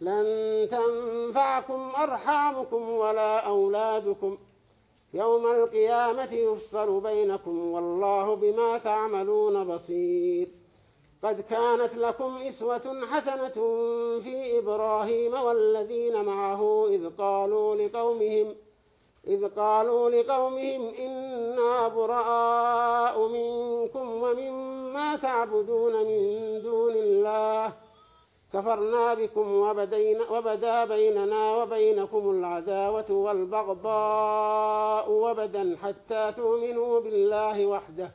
لن تنفعكم أرحامكم ولا أولادكم. يوم القيامة يفصل بينكم والله بما تعملون بصير. قد كانت لكم إسوة حسنة في إبراهيم والذين معه إذ قالوا لقومهم إذ قالوا لقومهم إنا براء منكم ومما تعبدون من دون الله. كفرنا بكم وبدينا وبدا بيننا وبينكم العداوة والبغضاء وبدا حتى تؤمنوا بالله وحده.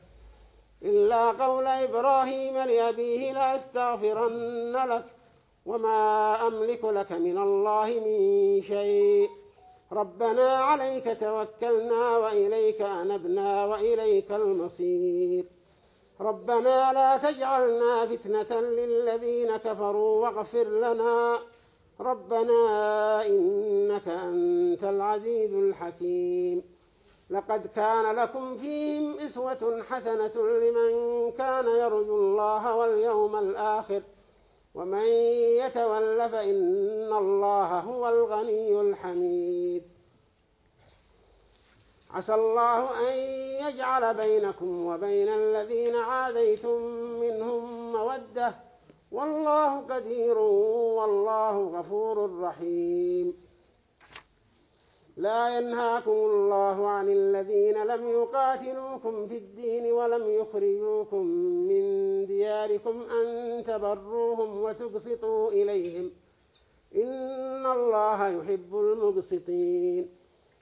إلا قول إبراهيم لأبيه لا استغفرن لك وما أملك لك من الله من شيء. ربنا عليك توكلنا وإليك أنبنا وإليك المصير. ربنا لا تجعلنا فتنة للذين كفروا واغفر لنا. ربنا إنك أنت العزيز الحكيم. لقد كان لكم فيهم إسوة حسنة لمن كان يرجو الله واليوم الآخر. ومن يتول فإن الله هو الغني الحميد. عسى الله أن يجعل بينكم وبين الذين عاديتم منهم مودة. والله قدير والله غفور رحيم. لا ينهاكم الله عن الذين لم يقاتلوكم في الدين ولم يخرجوكم من دياركم أن تبروهم وتقسطوا إليهم. إن الله يحب المقسطين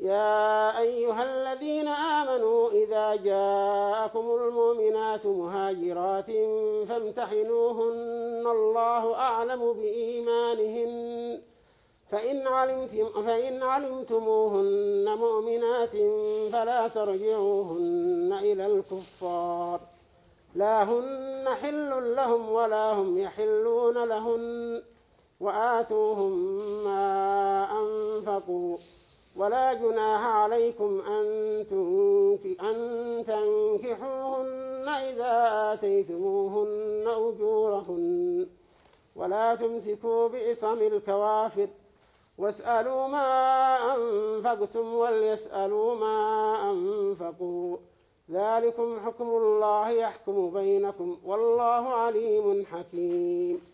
يا أيها الذين آمنوا إذا جاءكم المؤمنات مهاجرات فامتحنوهن الله أعلم بإيمانهن. فإن, علمتم فإن علمتموهن مؤمنات فلا ترجعوهن إلى الكفار. لا هن حل لهم ولا هم يحلون لهن وآتوهم ما أنفقوا. ولا جناح عليكم أن, أن تنكحوهن إذا آتيتموهن أجورهن. ولا تمسكوا بإصم الكوافر. واسألوا ما أنفقتم وليسألوا ما أنفقوا. ذلكم حكم الله يحكم بينكم. والله عليم حكيم.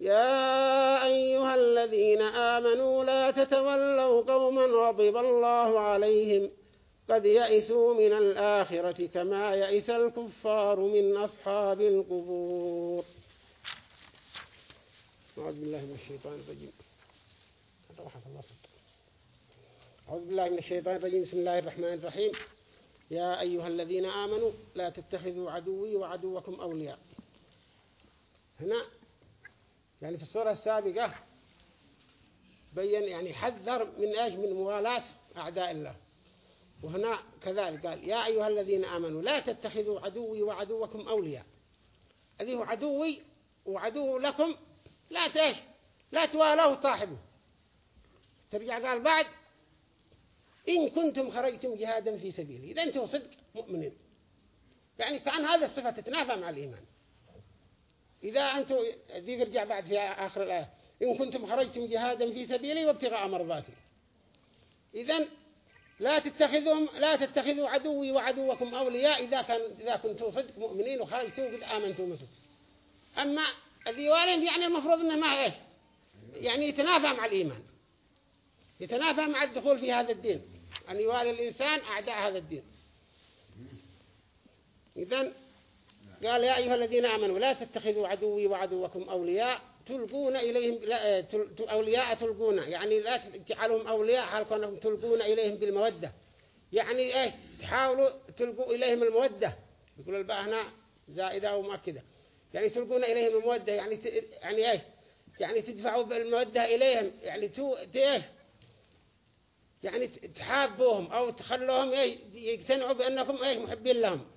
يا أيها الذين آمنوا لا تتولوا قوما غضب الله عليهم قد يئسوا من الآخرة كما يئس الكفار من أصحاب القبور. أعوذ بالله من الشيطان الرجيم. أعوذ بالله من الشيطان الرجيم. بسم الله الرحمن الرحيم. يا أيها الذين آمنوا لا تتخذوا عدوي وعدوكم أولياء. هنا يعني في الصورة السابقة بين يعني حذر من إيش؟ من موالاة أعداء الله. وهنا كذلك قال يا أيها الذين آمنوا لا تتخذوا عدوي وعدوكم أولياء. هذه هو عدوي وعدو لكم لا تيش لا توالوه صاحبه. ترجع قال بعد إن كنتم خرجتم جهادا في سبيلي. إذا أنتم صدق مؤمنين. يعني كأن هذا الصفة تتنافى مع الإيمان. إذا أنتم ذي يرجع بعد في آخر الآية. إن كنتم خرجتم جهادا في سبيلي وابتغاء مرضاتي إذا لا تتخذهم لا تتخذوا عدوي وعدوكم أولياء إذا كان إذا كنتم صدق مؤمنين وخرجتم قد آمنتم مسلم أما الذي يعني المفروض إنه ما إيش يعني يتنافى مع الإيمان. يتنافى مع الدخول في هذا الدين. أن يوالي الإنسان أعداء هذا الدين. إذن قال يا أيها الذين آمنوا لا تتخذوا عدوي وعدوكم أولياء تلقون إليهم لا أولياء تلقون. يعني لا تجعلهم أولياء حال كونهم تلقون إليهم بالمودة. يعني إيش تحاولوا تلقوا إليهم المودة. يقول الباء هنا زائدة ومؤكدة يعني تلقون إليهم المودة. يعني ت... يعني إيش يعني تدفعوا بالمودة إليهم. يعني تو إيش يعني تحابوهم أو تخلوهم إيش يقتنعوا بأنكم إيش محبين لهم.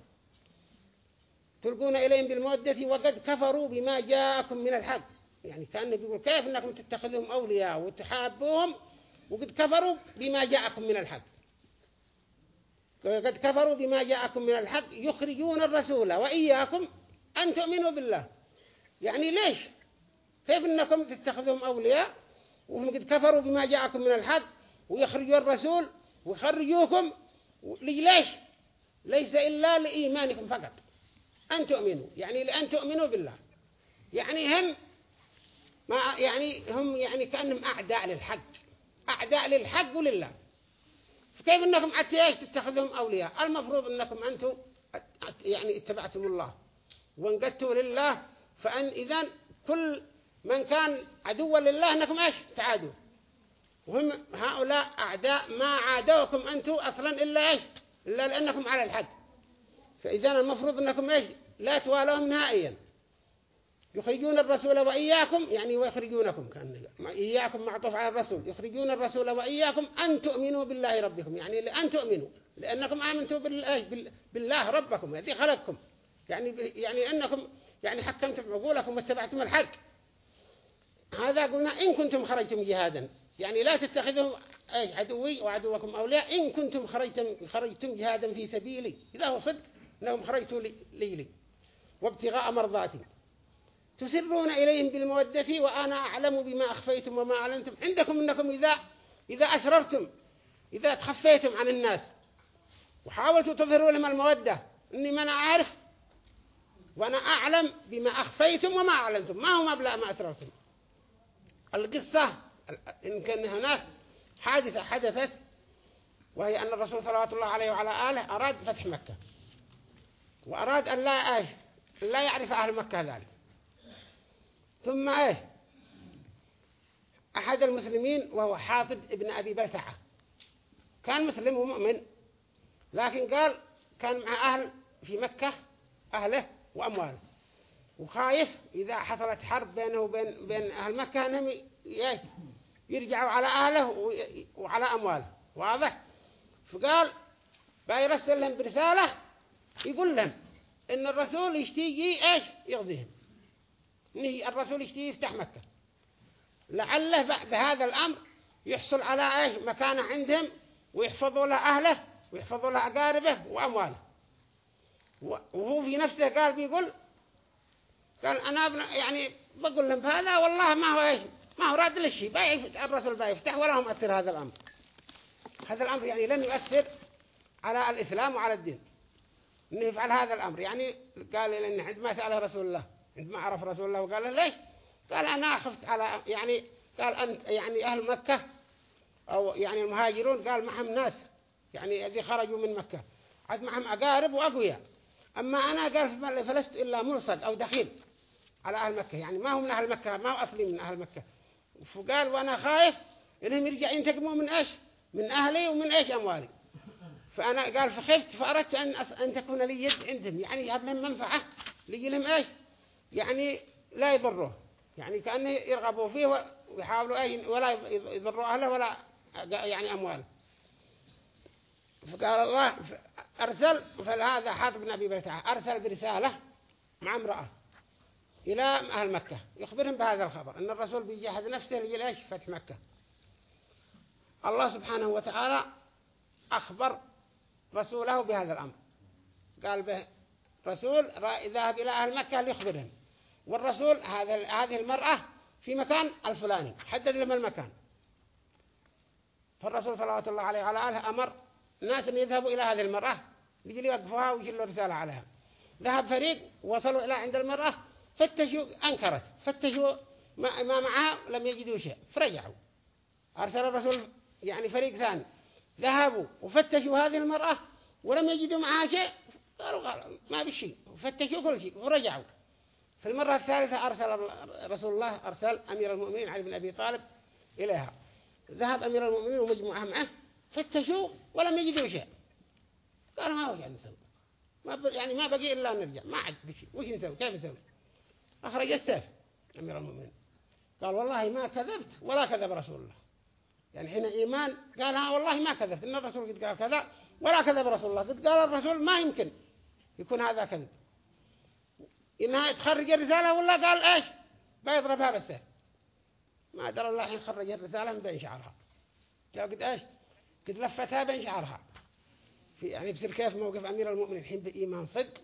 تلقون إليهم بالمودة وقد كفروا بما جاءكم من الحق. يعني كأن بيقول كيف أنكم تتخذهم أولياء وتحابوهم وقد كفروا بما جاءكم من الحق. قد كفروا بما جاءكم من الحق يخرجون الرسول وإياكم أن تؤمنوا بالله. يعني ليش؟ كيف أنكم تتخذهم أولياء وهم قد كفروا بما جاءكم من الحق ويخرجوا الرسول ويخرجوكم؟ ليش؟ ليس إلا لإيمانكم فقط. أن تؤمنوا. يعني لأن تؤمنوا بالله. يعني هم ما يعني هم يعني كأنهم أعداء للحق. أعداء للحق ولله. فكيف أنكم عتياش تتخذهم أولياء؟ المفروض أنكم أنتم يعني اتبعتم الله. وانقدتوا لله فأن إذن كل من كان عدوا لله أنكم إيش؟ تعادوا. وهم هؤلاء أعداء ما عادوكم أنتم أصلا إلا إيش؟ إلا لأنكم على الحق. فإذا المفروض أنكم إيش؟ لا توالوهم نهائيا. يخرجون الرسول وإياكم يعني ويخرجونكم كأن إياكم معطوف على الرسول. يخرجون الرسول وإياكم أن تؤمنوا بالله ربكم. يعني لأن تؤمنوا. لأنكم آمنتوا بالله, بالله ربكم الذي خلقكم. يعني يعني أنكم يعني حكمتم عقولكم واتبعتم الحق. هذا قلنا إن كنتم خرجتم جهادا. يعني لا تتخذوا عدوي وعدوكم أولياء. إن كنتم خرجتم, خرجتم جهادا في سبيلي. إذا هو صدق. أنهم خرجتوا لي, لي وابتغاء مرضاتي. تسرون إليهم بالمودة وأنا أعلم بما أخفيتم وما أعلنتم. عندكم أنكم إذا إذا أسررتم إذا تخفيتم عن الناس. وحاولتوا تظهروا لهم المودة. إني ما أنا عارف. وأنا أعلم بما أخفيتم وما أعلنتم. ما هو مبلغ ما أسررتم. القصة إن كان هناك حادثة حدثت وهي أن الرسول صلى الله عليه وعلى آله أراد فتح مكة. وأراد أن لا, أيه لا يعرف أهل مكة ذلك. ثم إيه أحد المسلمين وهو حاطب ابن أبي بلسعة كان مسلم ومؤمن لكن قال كان مع أهل في مكة أهله وأمواله. وخايف إذا حصلت حرب بينه وبين بين أهل مكة أنهم يرجعوا على أهله وعلى أمواله. واضح؟ فقال بيرسل لهم برسالة يقول لهم إن الرسول يشتيجي إيش؟ يغزيهم. إنه الرسول يشتي يفتح مكة. لعله بهذا الأمر يحصل على إيش؟ مكانه عندهم ويحفظوا له أهله ويحفظوا له أقاربه وأمواله. وهو في نفسه قال بيقول قال أنا يعني بقول لهم هذا والله ما هو إيش؟ ما هو راد للشيء. الرسول بيفتح ولا هو مؤثر هذا الأمر. هذا الأمر يعني لن يؤثر على الإسلام وعلى الدين. إنه يفعل هذا الأمر. يعني قال لأن عندما سأله رسول الله عندما عرف رسول الله وقال له ليش؟ قال أنا خفت على يعني قال أنت يعني أهل مكة أو يعني المهاجرون قال معهم ناس يعني الذي خرجوا من مكة. عاد معهم أقارب وأقوياء. أما أنا قال فلست إلا مرصد أو دخيل على أهل مكة. يعني ما هو من أهل مكة ما هو أصلي من أهل مكة. فقال وأنا خايف إنهم يرجع ينتقموا من إيش؟ من أهلي ومن إيش أموالي. فأنا قال فخفت فأردت أن أن تكون لي يد عندهم. يعني يهب لهم منفعة. لي لهم إيش؟ يعني لا يضره يعني كأنه يرغبوا فيه ويحاولوا أي ولا يضروا أهله ولا يعني أمواله. فقال الله أرسل فهذا حاطب أبي بيتعه أرسل برسالة مع امرأة إلى أهل مكة. يخبرهم بهذا الخبر أن الرسول بيجهز نفسه لجل إيش؟ فتح مكة. الله سبحانه وتعالى أخبر رسوله بهذا الأمر. قال به رسول ذهب إلى أهل مكة ليخبرهم والرسول هذا هذه المرأة في مكان الفلاني حدد لهم المكان. فالرسول صلى الله عليه وعلى آله أمر ناس أن يذهبوا إلى هذه المرأة يجي يوقفوها ويجلوا رسالة عليها. ذهب فريق وصلوا إلى عند المرأة فتشوا أنكرت. فتشوا ما معها لم يجدوا شيء فرجعوا. أرسل الرسول يعني فريق ثاني. ذهبوا وفتشوا هذه المرأة ولم يجدوا معها شيء قالوا ما بشيء فتشوا كل شيء ورجعوا. في المرة الثالثة أرسل رسول الله أرسل أمير المؤمنين علي بن أبي طالب إليها. ذهب أمير المؤمنين ومجموعة معه فتشوا ولم يجدوا شيء. قالوا ما وجع نسوي؟ ما يعني ما بقي إلا نرجع. ما عد بشيء وش نسوي؟ كيف نسوي؟ أخرج السيف أمير المؤمنين. قال والله ما كذبت ولا كذب رسول الله. يعني حين إيمان قال ها والله ما كذبت إن الرسول قد قال كذا ولا كذب رسول الله قد قال الرسول ما يمكن يكون هذا كذب. إنها تخرج الرسالة ولا قال إيش؟ بيضربها بالسيف ما درى الله حين خرج الرسالة من بين شعرها. قال قد إيش؟ قد لفتها بين شعرها. في يعني بصير كيف موقف أمير المؤمنين؟ الحين بإيمان صدق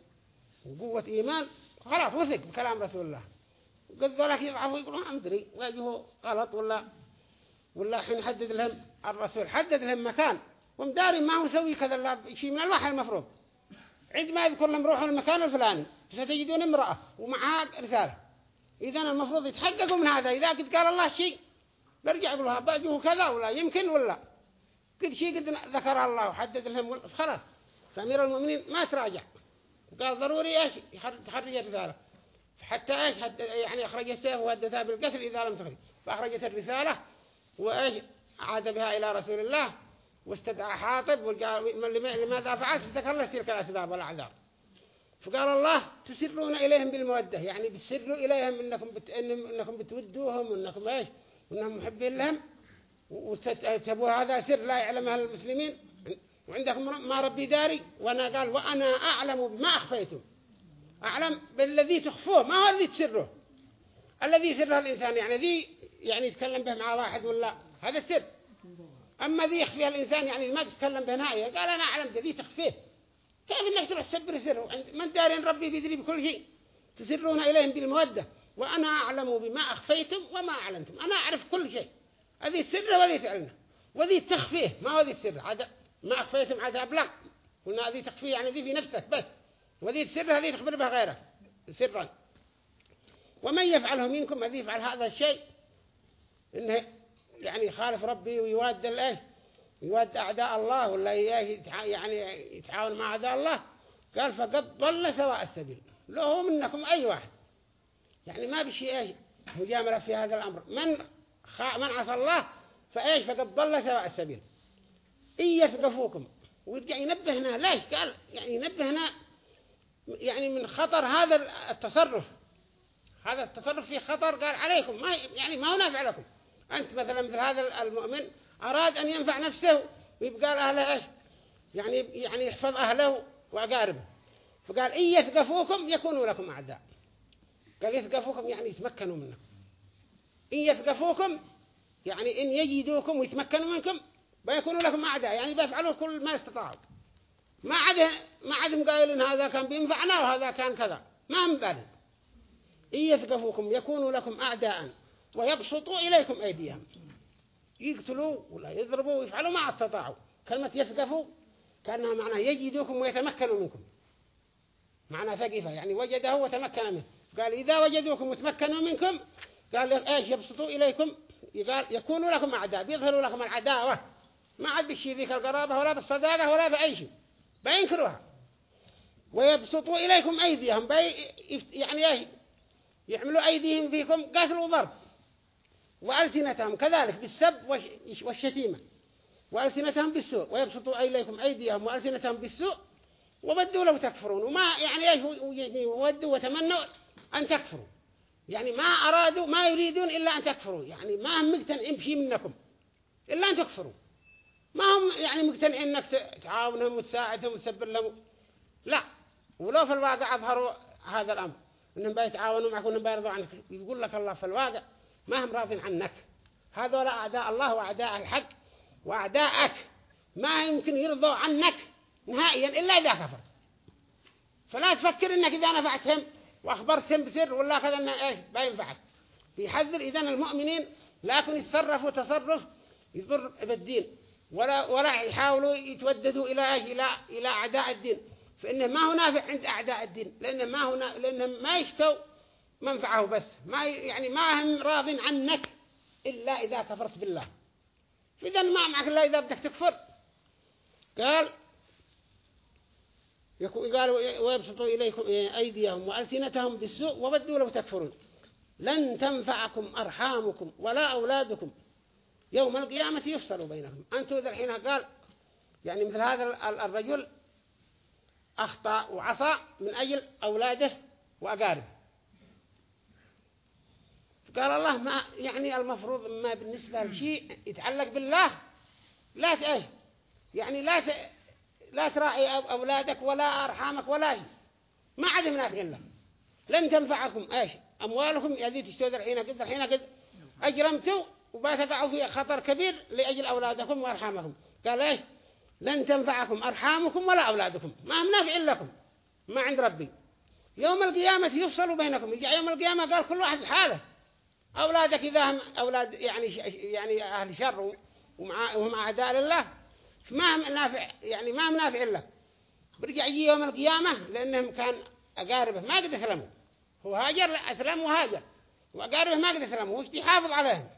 وقوة إيمان خلاص وثق بكلام رسول الله. قد ذلك يضعفوا يقولوا ما أدري واجهه غلط ولا ولا حين حدد لهم الرسول حدد لهم مكان ومداري ما هو سوي كذا لا شيء من الوحي المفروض. عندما يذكر لهم روحوا المكان الفلاني ستجدون امرأة ومعها رسالة. إذا المفروض يتحققوا من هذا إذا قد قال الله شيء برجع يقولها باجوه كذا ولا يمكن ولا. قد شيء قد ذكر الله وحدد لهم خلاص. فأمير المؤمنين ما تراجع. قال ضروري إيش؟ تخرج الرسالة. حتى إيش؟ يعني اخرج السيف وهددها بالقتل إذا لم تخرج. فأخرجت الرسالة وإيش؟ عاد بها إلى رسول الله واستدعى حاطب وقال لماذا فعلت؟ ذكر تلك الأسباب والأعذار. فقال الله تسرون إليهم بالمودة. يعني بتسروا إليهم إنكم بت... إنكم بتودوهم وانكم إيش؟ وانهم محبين لهم. وتسبوا هذا سر لا يعلمها المسلمين. وعندكم ما ربي داري. وأنا قال وأنا أعلم بما أخفيتم. أعلم بالذي تخفوه. ما هو الذي تسره؟ الذي يسره الإنسان. يعني ذي يعني يتكلم به مع واحد ولا؟ هذا السر أما ذي يخفيها الإنسان يعني ما تتكلم به نهاية قال أنا أعلم بذي تخفيه. كيف إنك تروح تسبر سره؟ من دارين ربي بيدري بكل شيء. تسرون إليهم بالمودة. وأنا أعلم بما أخفيتم وما أعلنتم. أنا أعرف كل شيء. هذه السر وذي تعلنه وذي تخفيه. ما هو ذي السر؟ هذا ما أخفيتم عذاب لا. قلنا هذه تخفي يعني ذي في نفسك بس. وذي السر هذه تخبر بها غيره سرا. ومن يفعله منكم هذه يفعل هذا الشيء إنه يعني يخالف ربي ويواد الايه يواد أعداء الله ولا يعني يتعاون مع أعداء الله. قال فقد ضل سواء السبيل. له منكم أي واحد. يعني ما بشيء إيش مجاملة في هذا الأمر. من خا من عصى الله فإيش فقد ضل سواء السبيل. إن يثقفوكم. ويرجع ينبهنا ليش؟ قال يعني ينبهنا يعني من خطر هذا التصرف. هذا التصرف فيه خطر قال عليكم. ما يعني ما هو نافع لكم. أنت مثلا مثل هذا المؤمن أراد أن ينفع نفسه ويبقى أهله إيش؟ يعني يعني يحفظ أهله وأقاربه. فقال إن يثقفوكم يكونوا لكم أعداء. قال يثقفوكم يعني يتمكنوا منكم. إن يثقفوكم يعني إن يجدوكم ويتمكنوا منكم بيكونوا لكم أعداء. يعني بيفعلوا كل ما استطاعوا. ما عاد ما عدهم قائلين هذا كان بينفعنا وهذا كان كذا. ما هم بالهم إن يثقفوكم يكونوا لكم أعداء. ويبسطوا إليكم أيديهم. يقتلوا ولا يضربوا ويفعلوا ما استطاعوا. كلمة يثقفوا كأنها معناه يجدوكم ويتمكنوا منكم. معنى ثقيفة يعني وجده وتمكن منه. قال إذا وجدوكم وتمكنوا منكم قال إيش يبسطوا إليكم؟ يكونوا لكم أعداء بيظهروا لكم العداوة. ما عاد بشي ذيك القرابة ولا بالصداقة ولا بأي شيء بينكروها. ويبسطوا إليكم أيديهم بي يعني يعملوا أيديهم فيكم قتل وضرب. وألسنتهم كذلك بالسب والشتيمة. وألسنتهم بالسوء ويبسطوا إليكم أيديهم وألسنتهم بالسوء وبدوا لو تكفرون. وما يعني إيش ودوا وتمنوا أن تكفروا. يعني ما أرادوا ما يريدون إلا أن تكفروا. يعني ما هم مقتنعين بشيء منكم إلا أن تكفروا. ما هم يعني مقتنعين أنك تعاونهم وتساعدهم وتسبر لهم. لا. ولو في الواقع أظهروا هذا الأمر إنهم بيتعاونوا معك وإنهم بيرضوا عنك. يقول لك الله في الواقع ما هم راضين عنك. هذول أعداء الله وأعداء الحق وأعداءك ما يمكن يرضوا عنك نهائيا إلا إذا كفر فلا تفكر إنك إذا نفعتهم وأخبرتهم بسر ولا كذا إنه إيه بينفعك بيحذر إذا المؤمنين لكن يتصرفوا تصرف يضر بالدين ولا ولا يحاولوا يتوددوا إلى إلى إلى أعداء الدين. فإنه ما هو نافع عند أعداء الدين. لأنه ما هو لأنهم ما يشتوا منفعه بس ما يعني ما هم راض عنك إلا إذا كفرت بالله. إذا ما معك إلا إذا بدك تكفر. قال قالوا ويبسطوا إليكم أيديهم وألسنتهم بالسوء وبدوا لو تكفرون. لن تنفعكم أرحامكم ولا أولادكم. يوم القيامة يفصل بينكم. أنتم ذا الحين قال يعني مثل هذا الرجل أخطأ وعصى من أجل أولاده وأقاربه. قال الله ما يعني المفروض ما بالنسبة لشيء يتعلق بالله. لا تأيه يعني لا ت... لا تراعي أولادك ولا أرحامك ولا شيء. ما عاد منافع لك لن تنفعكم. إيش؟ أموالكم يدي تشتوذ الحين قد الحين قد. أجرمتوا وبتقعوا في خطر كبير لأجل أولادكم وأرحامكم. قال إيش؟ لن تنفعكم أرحامكم ولا أولادكم. ما هم نافع لكم. ما عند ربي. يوم القيامة يفصل بينكم. يجي يوم القيامة قال كل واحد حاله أولادك إذا هم أولاد يعني يعني أهل شر وهم أعداء لله ما هم نافع يعني ما هم نافع لك برجع يجي يوم القيامة لأنهم كان أقاربه ما قد أسلموا. هو هاجر أسلم وهاجر. وأقاربه ما قد أسلموا وش يحافظ عليهم.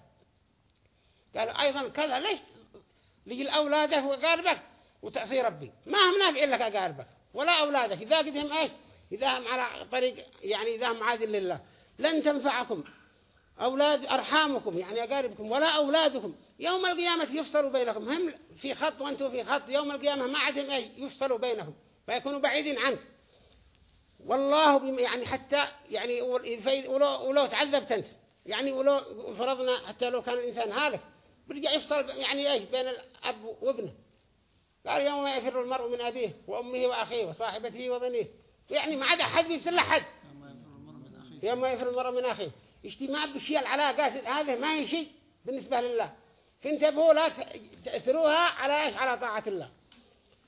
قالوا أيضا كذا ليش لجل أولاده وأقاربك؟ وتعصي ربي. ما هم نافع لك أقاربك. ولا أولادك. إذا قدهم إيش؟ إذا هم على طريق يعني إذا هم عادل لله. لن تنفعكم. أولاد أرحامكم يعني أقاربكم ولا أولادكم. يوم القيامة يفصل بينكم. هم في خط وأنتم في خط. يوم القيامة ما عدهم أي يفصلوا بينكم فيكونوا بعيدين عنك. والله يعني حتى يعني ولو, ولو تعذبت أنت يعني ولو فرضنا حتى لو كان الإنسان هالك برجع يفصل يعني إيش بين الأب وابنه. قال يوم يفر المرء من أبيه وأمه وأخيه وصاحبته وبنيه. يعني ما عدا حد بيفصل حد. يوم يفر المرء من أخيه. اجتماع بشيء العلاقات هذا ما هي شيء بالنسبة لله. فانتبهوا لا تأثروها على إيش؟ على طاعة الله.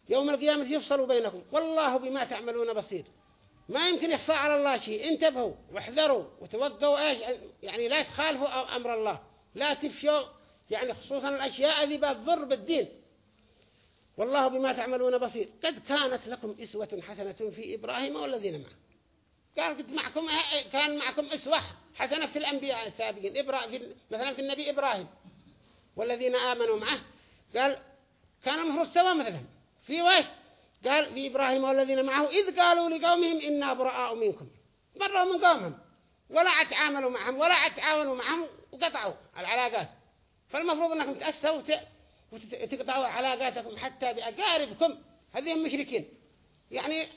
يوم القيامة يفصلوا بينكم. والله بما تعملون بصير. ما يمكن يخفى على الله شيء. انتبهوا واحذروا وتوقوا إيش؟ يعني لا تخالفوا أمر الله. لا تفشوا. يعني خصوصا الأشياء اللي بتضر بالدين. والله بما تعملون بصير. قد كانت لكم إسوة حسنة في إبراهيم والذين معه. قال قد معكم كان معكم إسوة حسنة في الأنبياء السابقين. إبراهيم مثلا في النبي إبراهيم والذين آمنوا معه. قال كان المفروض سوا مثلا. في وش قال في إبراهيم والذين معه إذ قالوا لقومهم إنا براء منكم. مروا من قومهم. ولا أتعاملوا معهم ولا أتعاونوا معهم وقطعوا العلاقات فالمفروض أنكم تأسوا وتقطعوا علاقاتكم حتى بأقاربكم. هذين مشركين. يعني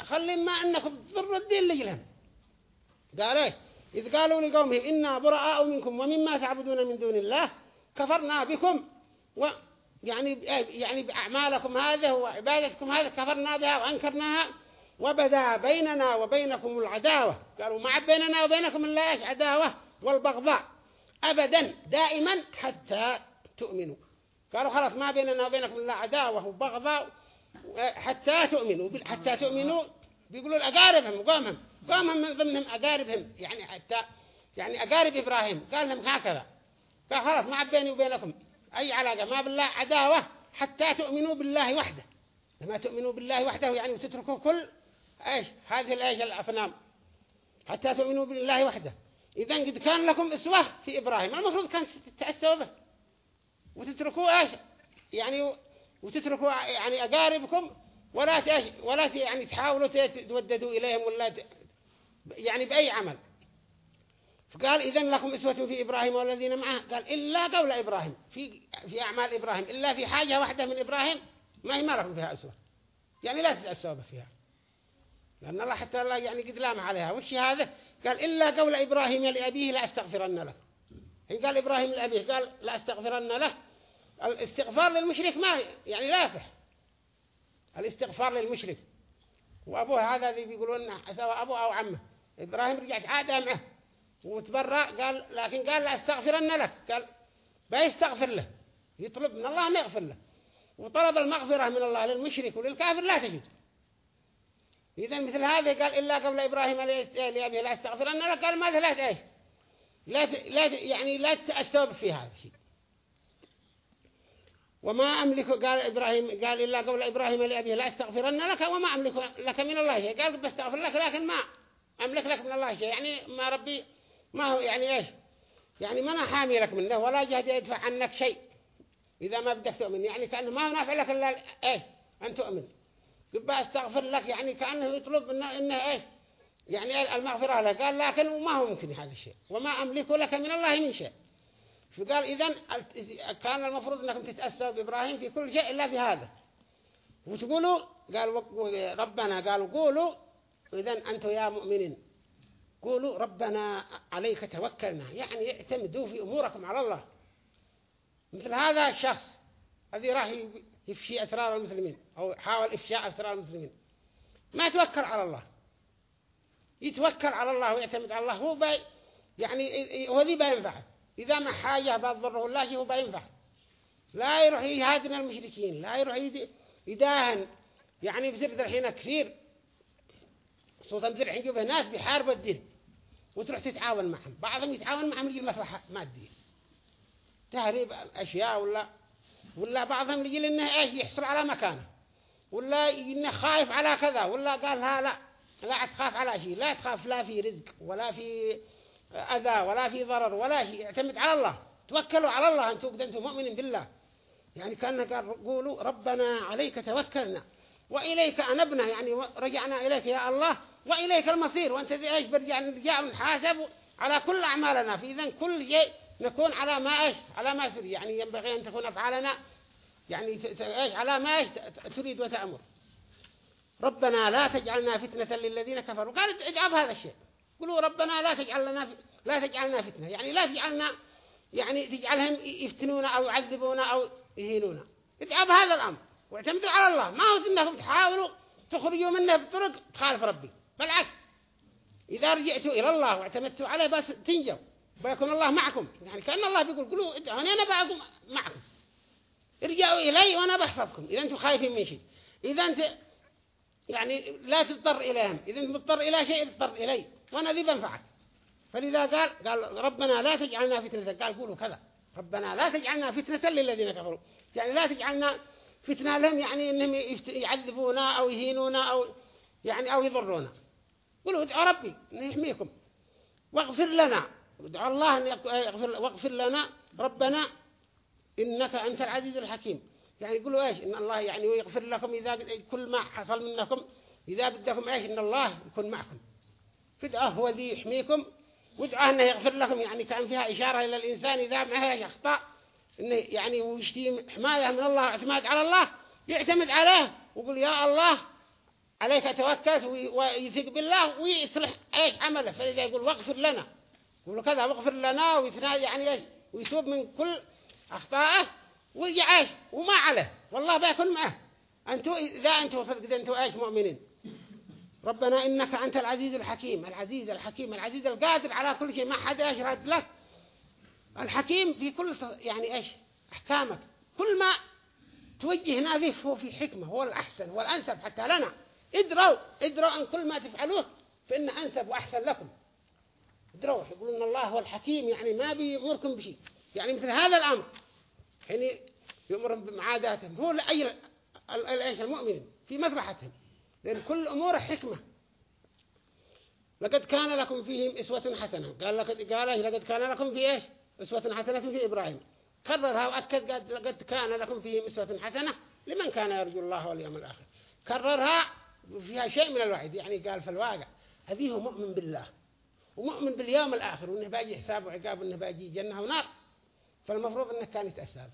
خلي ما أنكم تضروا الدين لجلهم. قال إيه؟ إذ قالوا لقومهم إنا براء منكم ومما تعبدون من دون الله. كفرنا بكم. و يعني يعني بأعمالكم هذه وعبادتكم هذه كفرنا بها وأنكرناها. وبدا بيننا وبينكم العداوة. قالوا ما بيننا وبينكم الله إيش؟ عداوة والبغضاء. أبدا دائما حتى تؤمنوا. قالوا خلاص ما بيننا وبينكم الله عداوة وبغضاء حتى تؤمنوا. حتى تؤمنوا بيقولوا الأقاربهم وقومهم قومهم من ضمنهم أقاربهم يعني حتى يعني أقارب إبراهيم. قال لهم هكذا. قال خلاص ما بيني وبينكم أي علاقة ما بالله عداوة حتى تؤمنوا بالله وحده. لما تؤمنوا بالله وحده يعني وتتركوا كل إيش؟ هذه الإيش؟ الأصنام. حتى تؤمنوا بالله وحده. إذا قد كان لكم إسوة في إبراهيم. المفروض كان تتأسوا به. وتتركوا إيش؟ يعني وتتركوا يعني أقاربكم. ولا ولا يعني تحاولوا توددوا إليهم ولا. يعني بأي عمل. فقال إذا لكم إسوة في إبراهيم والذين معه. قال إلا قول إبراهيم. في في أعمال إبراهيم. إلا في حاجة واحدة من إبراهيم. ما هي ما لكم فيها أسوة. يعني لا تتأسوا فيها. لأن الله حتى الله يعني قد لام عليها. وش هذا؟ قال إلا قول إبراهيم لأبيه لا أستغفرن له. حين قال إبراهيم لأبيه قال لا أستغفرن له. الاستغفار للمشرك ما يعني لا يصح. الاستغفار للمشرك. وأبوه هذا الذي بيقولون سواء أبوه أو عمه. إبراهيم رجعت عاد معه وتبرأ قال لكن قال لا أستغفرن لك. قال بيستغفر له. يطلب من الله أن يغفر له. وطلب المغفرة من الله للمشرك وللكافر لا تجد. إذا مثل هذا قال إلا قبل إبراهيم لأبيه لا أستغفرن لك. قال ماذا لا إيش لا لا يعني لا تأسوب في هذا الشيء. وما أملك قال إبراهيم قال إلا قبل إبراهيم لأبيه لا أستغفرن لك. وما أملك لك من الله قال بستغفر لك لكن ما أملك لك من الله شيء. يعني ما ربي ما هو يعني إيش؟ يعني ما أنا حامي لك منه ولا جهد يدفع عنك شيء. إذا ما بدك تؤمن يعني كأنه ما نافع لك إلا إيه أن تؤمن. يبقى أستغفر لك يعني كأنه يطلب إنه, إنه إيه يعني المغفرة له قال لكن ما هو ممكن هذا الشيء. وما أملك لك من الله من شيء. فقال إذن كان المفروض أنكم تتأسوا بإبراهيم في كل شيء إلا في هذا. وتقولوا قال ربنا قالوا قولوا إذن أنتم يا مؤمنين قولوا ربنا عليك توكلنا. يعني اعتمدوا في أموركم على الله. مثل هذا الشخص الذي راح يفشي أسرار المسلمين أو حاول إفشاء أسرار المسلمين. ما توكل على الله. يتوكل على الله ويعتمد على الله. هو باي يعني هو ذي بينفع إذا ما حاجة بضره الله هو بينفع لا يروح يهادن المشركين لا يروح يداهن. يعني بزر الحين كثير. خصوصا بزر الحين يجيبه ناس بيحاربوا الدين. وتروح تتعاون معهم. بعضهم يتعاون معهم يجي مصلحة مادية تهريب أشياء ولا ولا بعضهم يجي لأنه إيش يحصل على مكانه. ولا إنه خايف على كذا. ولا قال ها لا. لا تخاف على شيء. لا تخاف. لا في رزق. ولا في أذى. ولا في ضرر. ولا شيء. اعتمد على الله. توكلوا على الله. أنتم أنتم مؤمنين بالله. يعني كان قال قولوا ربنا عليك توكلنا. وإليك أنبنا. يعني رجعنا إليك يا الله. وإليك المصير. وأنت إيش برجع نرجع ونحاسب على كل أعمالنا. في إذن كل شيء نكون على ما إيش؟ على ما تريد. يعني ينبغي أن تكون أفعالنا يعني إيش؟ على ما إيش؟ تريد وتأمر. ربنا لا تجعلنا فتنة للذين كفروا. قال اجعب هذا الشيء. قولوا ربنا لا تجعلنا لا تجعلنا فتنة. يعني لا تجعلنا يعني تجعلهم يفتنونا أو يعذبونا أو يهينونا. اجعب هذا الأمر. واعتمدوا على الله. ما هو إنكم تحاولوا تخرجوا منه بطرق تخالف ربي. بالعكس. إذا رجعتوا إلى الله واعتمدتوا عليه بس تنجوا ويكون الله معكم. يعني كأن الله بيقول قولوا ادعوني أنا بقوم معكم. ارجعوا إلي وأنا بحفظكم. إذا أنتم خايفين من شيء. إذا أنت يعني لا تضطر إليهم. إذا أنت مضطر إلى شيء اضطر إلي. وأنا ذي بنفعك. فلذا قال قال ربنا لا تجعلنا فتنة. قال قولوا كذا. ربنا لا تجعلنا فتنة للذين كفروا. يعني لا تجعلنا فتنة لهم. يعني إنهم يعذبونا أو يهينونا أو يعني أو يضرونا. قولوا ادعوا ربي نحميكم واغفر لنا. ادعوا الله أن يغفر واغفر لنا ربنا إنك أنت العزيز الحكيم. يعني يقولوا إيش؟ إن الله يعني ويغفر لكم إذا كل ما حصل منكم إذا بدكم إيش؟ إن الله يكون معكم. فدعوه هو ذي يحميكم. وادعوه أنه يغفر لكم. يعني كان فيها إشارة إلى الإنسان إذا معه أخطاء إنه يعني ويشتي حماية من الله واعتماد على الله يعتمد عليه. ويقول يا الله عليك توكل ويثق بالله ويصلح إيش عمله. فلذا يقول واغفر لنا. يقول كذا واغفر لنا ويتنادي يعني إيش؟ ويتوب من كل أخطائه ويرجع إيش وما عليه. والله بيكون معه. أنتوا إذا أنتوا صدق أنتوا إيش مؤمنين؟ ربنا إنك أنت العزيز الحكيم. العزيز الحكيم. العزيز القادر على كل شيء. ما حد إيش رد لك الحكيم في كل يعني إيش؟ أحكامك. كل ما توجه ناذف هو في حكمة. هو الأحسن. هو الأنسب حتى لنا. ادروا ادروا ان كل ما تفعلوه فإن أنسب وأحسن لكم. ادروا يقولون الله هو الحكيم يعني ما بيأمركم بشيء. يعني مثل هذا الأمر حين يأمرهم بمعاداتهم. هو لأي الأيش المؤمن في مصلحتهم. لأن كل أمور حكمة. لقد كان لكم فيهم إسوة حسنة. قال لقد قال لقد كان لكم في إيش؟ إسوة حسنة في إبراهيم. كررها وأكد قد لقد كان لكم فيه أسوة حسنة لمن كان يرجو الله واليوم الآخر. كررها فيها شيء من الوعد يعني قال في الواقع هذه هو مؤمن بالله ومؤمن باليوم الآخر وإنه باجي حساب وعقاب وإنه باجي جنة ونار فالمفروض إنه كان يتأساب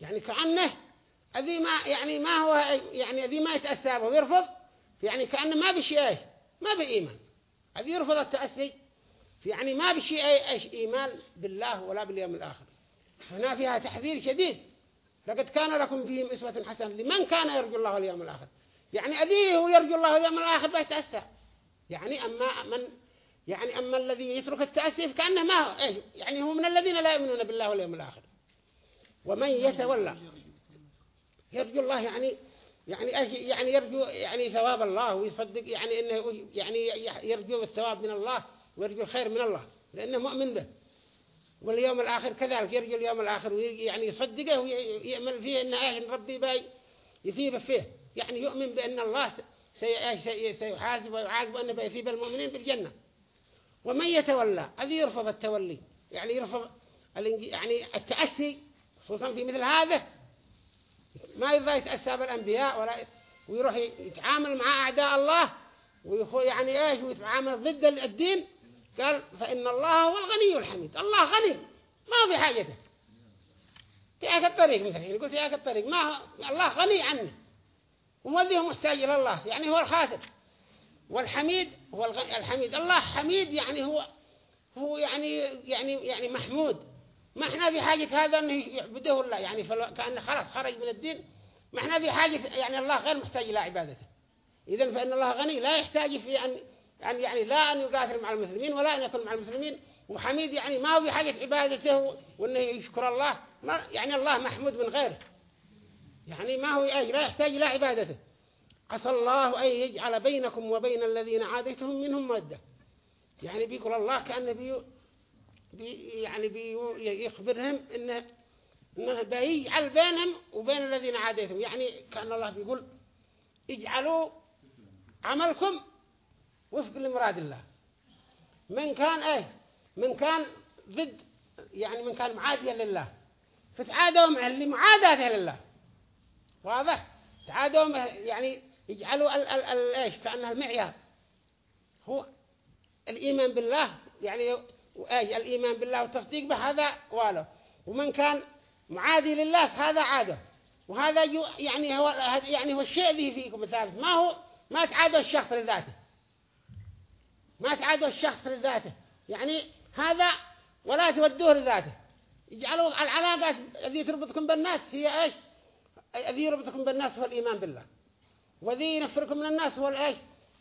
يعني كأنه هذه ما يعني ما هو يعني هذه ما يتأساب ويرفض يعني كأنه ما بشيء ما بإيمان هذه يرفض التأسي يعني ما بشيء أي إيمان بالله ولا باليوم الآخر. هنا فيها تحذير شديد. لقد كان لكم فيهم أسوة حسنة لمن كان يرجو الله واليوم الآخر. يعني أذيه هو يرجو الله واليوم الآخر بيتأسى يعني أما من يعني أما الذي يترك التأسي فكأنه ما هو إيه يعني هو من الذين لا يؤمنون بالله واليوم الآخر. ومن يتولى. يرجو الله يعني يعني يعني يرجو يعني ثواب الله ويصدق يعني إنه يعني يرجو الثواب من الله ويرجو الخير من الله لأنه مؤمن به. واليوم الآخر كذلك يرجو اليوم الآخر ويعني يصدقه ويأمل فيه إن أهل ربي باي يثيب فيه. يعني يؤمن بأن الله سيحاسب ويعاقب أنه بيثيب المؤمنين بالجنة. ومن يتولى؟ هذه يرفض التولي. يعني يرفض يعني التأسي خصوصا في مثل هذا. ما يرضى يتأسى بالأنبياء ولا ويروح يتعامل مع أعداء الله ويخو يعني إيش؟ ويتعامل ضد الدين. قال فإن الله هو الغني الحميد. الله غني. ما في حاجته تياك الطريق مثلا. يقول تياك الطريق ما الله غني عنه. وموذيه محتاج إلى الله؟ يعني هو الخاسر. والحميد هو الحميد. الله حميد يعني هو هو يعني يعني يعني محمود. ما إحنا في حاجة هذا إنه يعبده الله؟ يعني كأنه خلاص خرج من الدين. ما إحنا في حاجة يعني الله غير محتاج إلى عبادته. إذن فإن الله غني. لا يحتاج في أن يعني, يعني لا أن يقاتل مع المسلمين ولا أن يكون مع المسلمين. وحميد يعني ما هو في حاجة عبادته وأنه يشكر الله. ما يعني الله محمود من غيره. يعني ما هو لا يحتاج إلى عبادته. عسى الله أن يجعل بينكم وبين الذين عاديتهم منهم مودة يعني بيقول الله كأنه بي يعني بي يخبرهم إنه إنه بيجعل بينهم وبين الذين عاديتهم. يعني كأن الله بيقول اجعلوا عملكم وفق لمراد الله. من كان إيه؟ من كان ضد يعني من كان معاديا لله. فتعادوا معه لمعاداته لله. واضح؟ تعادوا يعني يجعلوا ال ال ال إيش؟ كأنه المعيار هو الإيمان بالله يعني إيش؟ الإيمان بالله والتصديق به هذا واله. ومن كان معادي لله فهذا عاده. وهذا يعني هو يعني هو الشيء اللي فيكم الثالث ما هو؟ ما تعادوا الشخص لذاته. ما تعادوا الشخص لذاته. يعني هذا ولا تودوه لذاته. يجعلوا العلاقات الذي تربطكم بالناس هي إيش؟ الذي يربطكم بالناس هو الإيمان بالله. وذي ينفركم من الناس هو الايش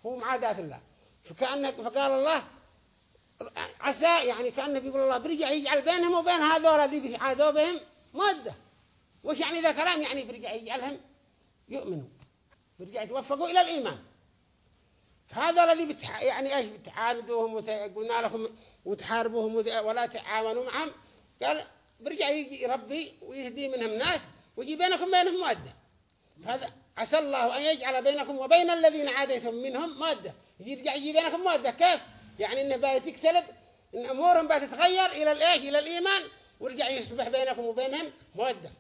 هو معاداة الله. فكأنك فقال الله عسى يعني كأنه بيقول الله برجع يجعل بينهم وبين هذول الذي بيعادوا بهم مودة. وش يعني ذا كلام؟ يعني برجع يجعلهم يؤمنوا. برجع يتوفقوا إلى الإيمان. هذا الذي بتح... يعني إيش؟ بتعاندوهم وقلنا لكم وتحاربوهم ولا تعاونوا معهم. قال برجع يجي ربي ويهدي منهم ناس. ويجي بينكم بينهم مادة. هذا عسى الله أن يجعل بينكم وبين الذين عاديتم منهم مادة. يرجع يجي بينكم مادة. كيف؟ يعني إنه بقى تكتلب إن أمورهم بقى تتغير إلى الإيش؟ إلى الإيمان. ورجع يصبح بينكم وبينهم مودة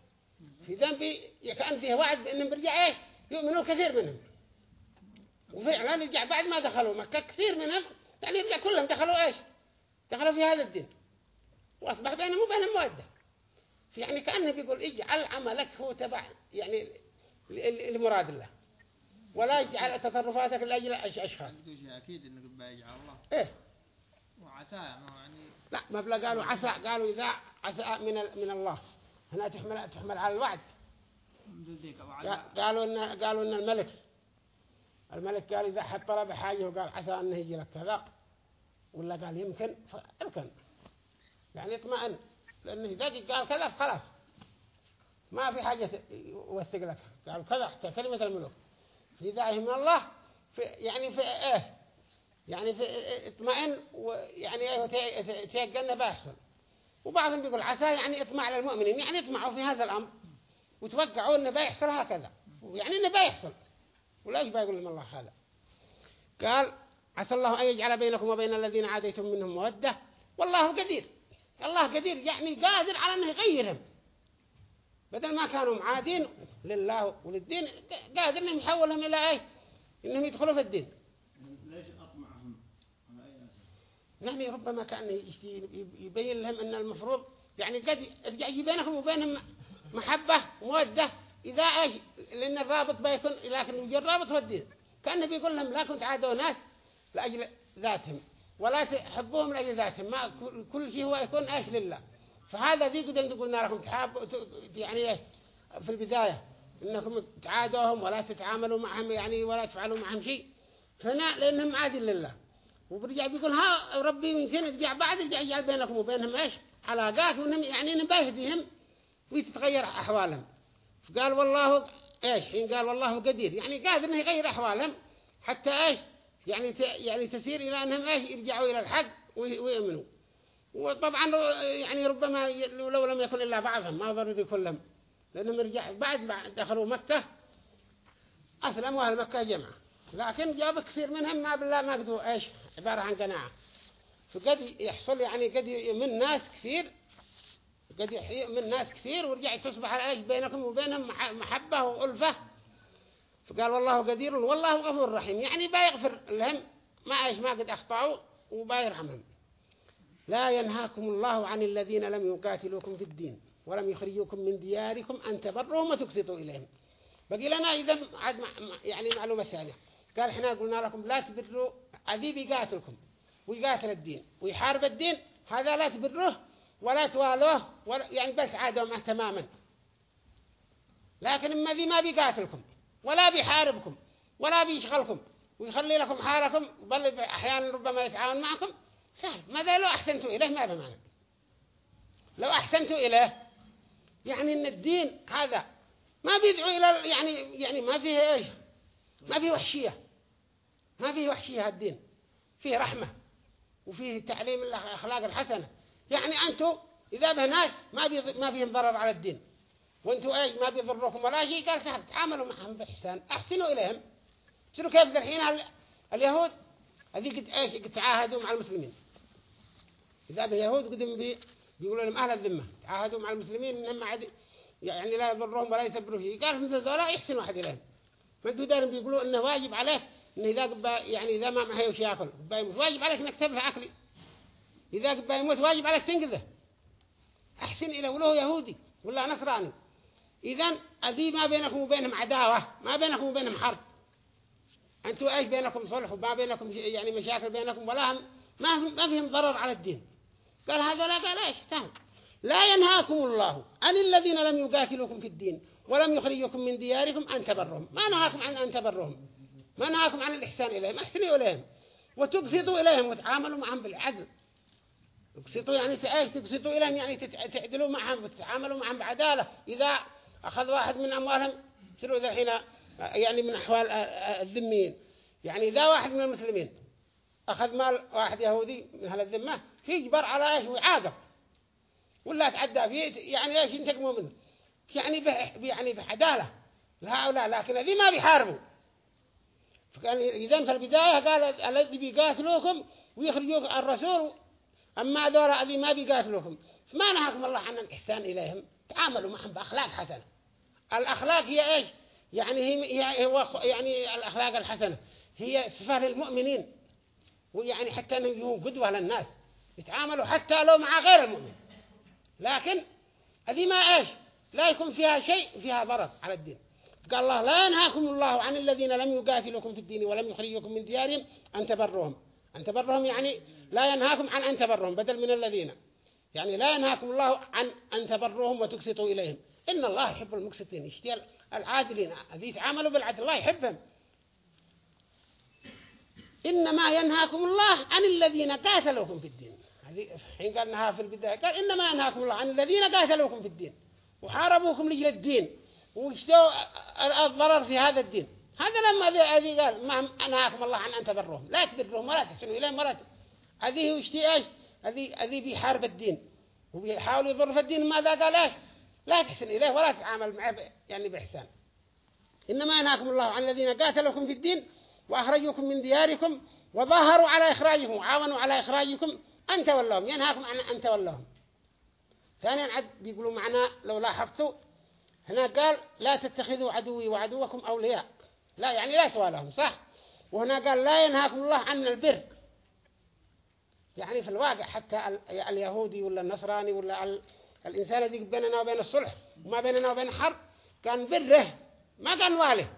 في ذنب كان فيه وعد إنهم برجع إيش؟ يؤمنوا كثير منهم. وفعلا رجع بعد ما دخلوا مكة كثير منهم. يعني رجع كلهم دخلوا إيش؟ دخلوا في هذا الدين. وأصبح بينهم وبينهم مودة يعني كأنه بيقول اجعل عملك هو تبع يعني لمراد الله ولا يجعل تصرفاتك لأجل أشخاص. أكيد إنك بيجعل الله. إيه. وعسى يعني لا ما بلا قالوا عسى قالوا إذا عسى من من الله. هنا تحمل تحمل على الوعد. قالوا إن قالوا إن الملك الملك قال إذا حد طلب حاجة وقال عسى أنه يجي لك كذا ولا قال يمكن فالكن يعني اطمئن. لأنه إذا قال كذا خلاص. ما في حاجة يوثق لك. قال كذا حتى كلمة الملوك. في ذاهم من الله في يعني في إيه؟ يعني في اطمئن ويعني إيه تيقن بيحصل وبعضهم بيقول عسى يعني اطمع للمؤمنين يعني اطمعوا في هذا الأمر. وتوقعوا إنه بيحصل هكذا. يعني إنه بيحصل. ولا يبقى يقول لهم الله هذا؟ قال عسى الله أن يجعل بينكم وبين الذين عاديتم منهم مودة. والله قدير. الله قدير يعني قادر على أنه يغيرهم. بدل ما كانوا معادين لله وللدين قادر أنهم يحولهم إلى أي إنهم يدخلوا في الدين. ليش أساس؟ يعني ربما كان يبين لهم أن المفروض يعني قد يرجع بينهم وبينهم محبة مودة إذا أيش؟ لأن الرابط بيكون لكن يجي الرابط هو الدين. كأنه بيقول لهم لا كنت عادوا ناس لأجل ذاتهم. ولا تحبوهم لأجل ذاتهم ما كل شيء هو يكون أيش لله. فهذا ذي قد قلنا لكم تحاب يعني إيش؟ في البداية. إنكم تعادوهم ولا تتعاملوا معهم يعني ولا تفعلوا معهم شيء. فهنا لأنهم عادل لله. وبرجع بيقول ها ربي يمكن يرجع بعد يرجع يجعل بينكم وبينهم إيش؟ علاقات وإنهم يعني نباهدهم ويتغير أحوالهم. فقال والله إيش؟ حين قال والله قدير. يعني قادر إنه يغير أحوالهم. حتى إيش؟ يعني. يعني تسير إلى أنهم إيش يرجعوا إلى الحق ويؤمنوا. وطبعا يعني ربما لو لم يكن إلا بعضهم ما ضروري كلهم لأنهم رجع بعد بعد دخلوا مكة أسلموا أهل مكة جمعة لكن جاب كثير منهم ما بالله ما قدوا إيش؟ عبارة عن قناعة. فقد يحصل يعني قد من ناس كثير قد من ناس كثير ورجع تصبح إيش بينكم وبينهم محبة وألفة. فقال والله قدير والله غفور رحيم. يعني بيغفر لهم ما إيش ما قد أخطأوا وبيرحمهم لا ينهاكم الله عن الذين لم يقاتلوكم في الدين ولم يخرجوكم من دياركم أن تبروهم وتقسطوا إليهم. بقي لنا إذا عاد يعني معلومة ثانية. قال إحنا قلنا لكم لا تبروا عذيب يقاتلكم ويقاتل الدين ويحارب الدين هذا لا تبروه ولا توالوه ولا يعني بس عادوا معه تماما. لكن اما ذي ما بيقاتلكم. ولا بيحاربكم ولا بيشغلكم ويخلي لكم حالكم بل أحيانا ربما يتعاون معكم. سهل ماذا لو احسنتوا إليه؟ ما بمعنى. لو احسنتوا إليه يعني إن الدين هذا ما بيدعو إلى يعني يعني ما فيه إيش؟ ما فيه وحشية. ما فيه وحشية الدين فيه رحمة. وفيه تعليم الأخلاق الحسنة. يعني أنتم إذا به ناس ما ما فيهم ضرر على الدين. وأنتم إيش ما بيضركم ولا شيء قال سهل تعاملوا معهم بإحسان أحسنوا إليهم. شنو كيف الحين اليهود؟ هذه قد إيش؟ قد تعاهدوا مع المسلمين. إذا به يهود قدم بي بيقولوا لهم أهل الذمة تعاهدوا مع المسلمين إنهم عاد يعني لا يضرهم ولا يسبروا شيء قال مثل ذولا يحسن واحد إليهم. فانتوا دارهم بيقولوا إنه واجب عليه إنه إذا يعني إذا ما معه وش يأكل. واجب عليك نكتب له أكلي. إذا قبل يموت واجب عليك تنقذه. أحسن إلى ولو يهودي ولا نصراني. إذن أذي ما بينكم وبينهم عداوة ما بينكم وبينهم حرب. أنتوا إيش بينكم؟ صلح وما بينكم يعني مشاكل بينكم ولا هم ما ما فيهم ضرر على الدين. قال هذا لا قال إيش؟ تهم لا ينهاكم الله عن الذين لم يقاتلوكم في الدين ولم يخرجوكم من دياركم أن تبرهم. ما نهاكم عن أن تبرهم. ما نهاكم عن الإحسان إليهم. أحسنوا إليهم وتقسطوا إليهم وتعاملوا معهم بالعدل. تقسطوا يعني تقسطوا إليهم يعني تعدلوا معهم وتتعاملوا معهم بعدالة. إذا أخذ واحد من أموالهم شنو ذا الحين؟ يعني من أحوال الذميين. يعني إذا واحد من المسلمين. أخذ مال واحد يهودي من أهل الذمة يجبر على إيش؟ ويعاقب. ولا تعدى فيه يعني إيش ينتقموا منه؟ يعني يعني بعدالة لهؤلاء لكن هذه ما بيحاربوا. فكان إذا في البداية قال الذي بيقاتلوكم ويخرجوك الرسول أما ذولا الذي ما بيقاتلوكم فما نهاكم الله عن الإحسان إليهم. تعاملوا معهم بأخلاق حسنة. الأخلاق هي إيش؟ يعني هي, هو يعني الأخلاق الحسنة. هي صفة للمؤمنين. ويعني حتى أنهم يكونوا قدوة للناس. يتعاملوا حتى لو مع غير المؤمن. لكن هذه ما إيش؟ لا يكون فيها شيء فيها ضرر على الدين. قال الله لا ينهاكم الله عن الذين لم يقاتلوكم في الدين ولم يخرجوكم من ديارهم أن تبرهم. أن تبرهم يعني لا ينهاكم عن أن تبرهم بدل من الذين. يعني لا ينهاكم الله عن أن تبرهم وتقسطوا إليهم. إن الله يحب المقسطين يشتي العادلين الذي يتعاملوا بالعدل الله يحبهم. إنما ينهاكم الله عن الذين قاتلوكم في الدين. حين قال نها في البداية قال إنما ينهاكم الله عن الذين قاتلوكم في الدين وحاربوكم لجل الدين واشتوا الضرر في هذا الدين. هذا لما ذي قال ما نهاكم الله عن أن تبرهم لا تبرهم ولا تحسنوا إليهم ولا هذه وشتي إيش هذه هذه بيحارب الدين وبيحاول يضر في الدين. ماذا قال؟ إيش؟ لا تحسن إليه ولا تتعامل معه يعني بإحسان. إنما ينهاكم الله عن الذين قاتلوكم في الدين وأخرجوكم من دياركم وظاهروا على إخراجكم وعاونوا على إخراجكم أن تولوهم. ينهاكم عن أن تولوهم. ثانيا عد بيقولوا معنا لو لاحظتوا هنا قال لا تتخذوا عدوي وعدوكم أولياء. لا يعني لا توالهم صح؟ وهنا قال لا ينهاكم الله عن البر. يعني في الواقع حتى ال- اليهودي ولا النصراني ولا الإنسان الذي بيننا وبين الصلح وما بيننا وبين الحرب. كان بره ما كان واله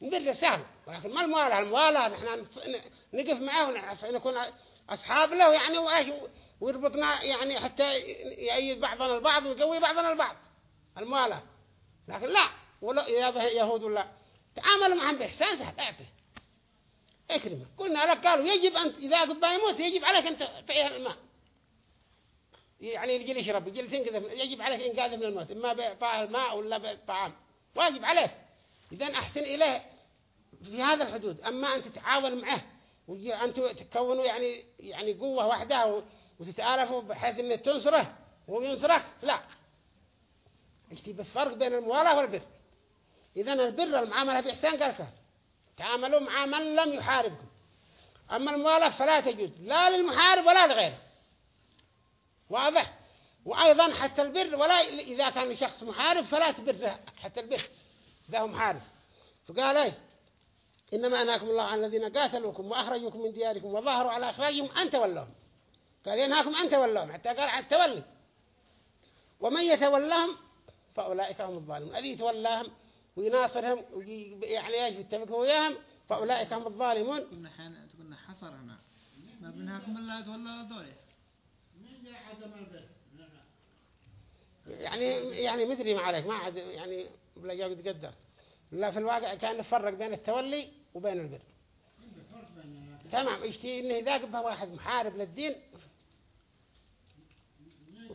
بره سهل ولكن ما الموالاة الموالاة نحن نقف معه ونحن نكون أصحاب له يعني وإيش ويربطنا يعني حتى يأيد بعضنا البعض ويقوي بعضنا البعض. الموالاة لكن لا ولا به يهود ولا. تعاملوا معهم بإحسان سهل اكرمه قلنا لك قالوا يجب أن إذا قبا يموت يجب عليك أن تعطيه الماء. يعني يجي يشرب يجي تنقذ يجب عليك إنقاذه من الموت. إما بإعطائه الماء ولا بالطعام واجب عليك. إذا أحسن إليه في هذا الحدود. أما أن تتعاون معه وأنتم تكونوا يعني يعني قوة واحدة وتتآلفوا بحيث أن تنصره وهو ينصرك. لا. اكتب الفرق بين الموالاة والبر. إذا البر المعاملة بإحسان قال تعاملوا مع من لم يحاربكم. أما الموالاة فلا تجوز. لا للمحارب ولا لغيره. واضح؟ وأيضا حتى البر ولا إذا كان شخص محارب فلا تبره حتى البر إذا هو محارب. فقال إيه؟ إنما أناكم الله عن الذين قاتلوكم وأخرجوكم من دياركم وظهروا على إخراجهم أن تولهم قال ينهاكم أن تولهم حتى قال عن التولي. ومن يتولهم فأولئك هم الظالمون. الذي يتولاهم ويناصرهم ويعني إيش يتفق وياهم؟ فأولئك هم الظالمون. حين كنا حصر هنا ما بنهاكم الله تولى جاء لا يعني يعني مدري ما عليك ما عاد يعني بلا جاب يتقدر لا في الواقع كان نفرق بين التولي وبين البر. تمام. اشتي إنه إذا قبها واحد محارب للدين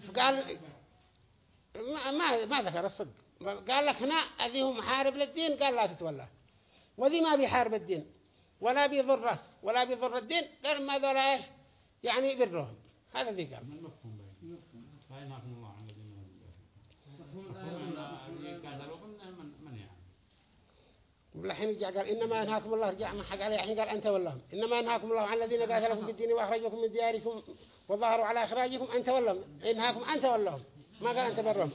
فقال ما ما, ذكر الصدق. قال لك هنا هذه هو محارب للدين قال لا تتولى. وذي ما بيحارب الدين ولا بيضره ولا بيضر الدين قال ما ذولا إيش؟ يعني يبرهم. هذا ذي قال. من مفهوم. بين ينهاكم الله عن الذين مفهوم. مفهوم من من يعني. والحين رجع قال إنما ينهاكم الله. رجع ما حق عليه. الحين قال أنت والله. إنما ينهاكم الله عن الذين قاتلكم في الدين وأخرجكم من دياركم وظهروا على إخراجكم. أنت والله. إنهاكم أنت والله. ما قال أنت برهم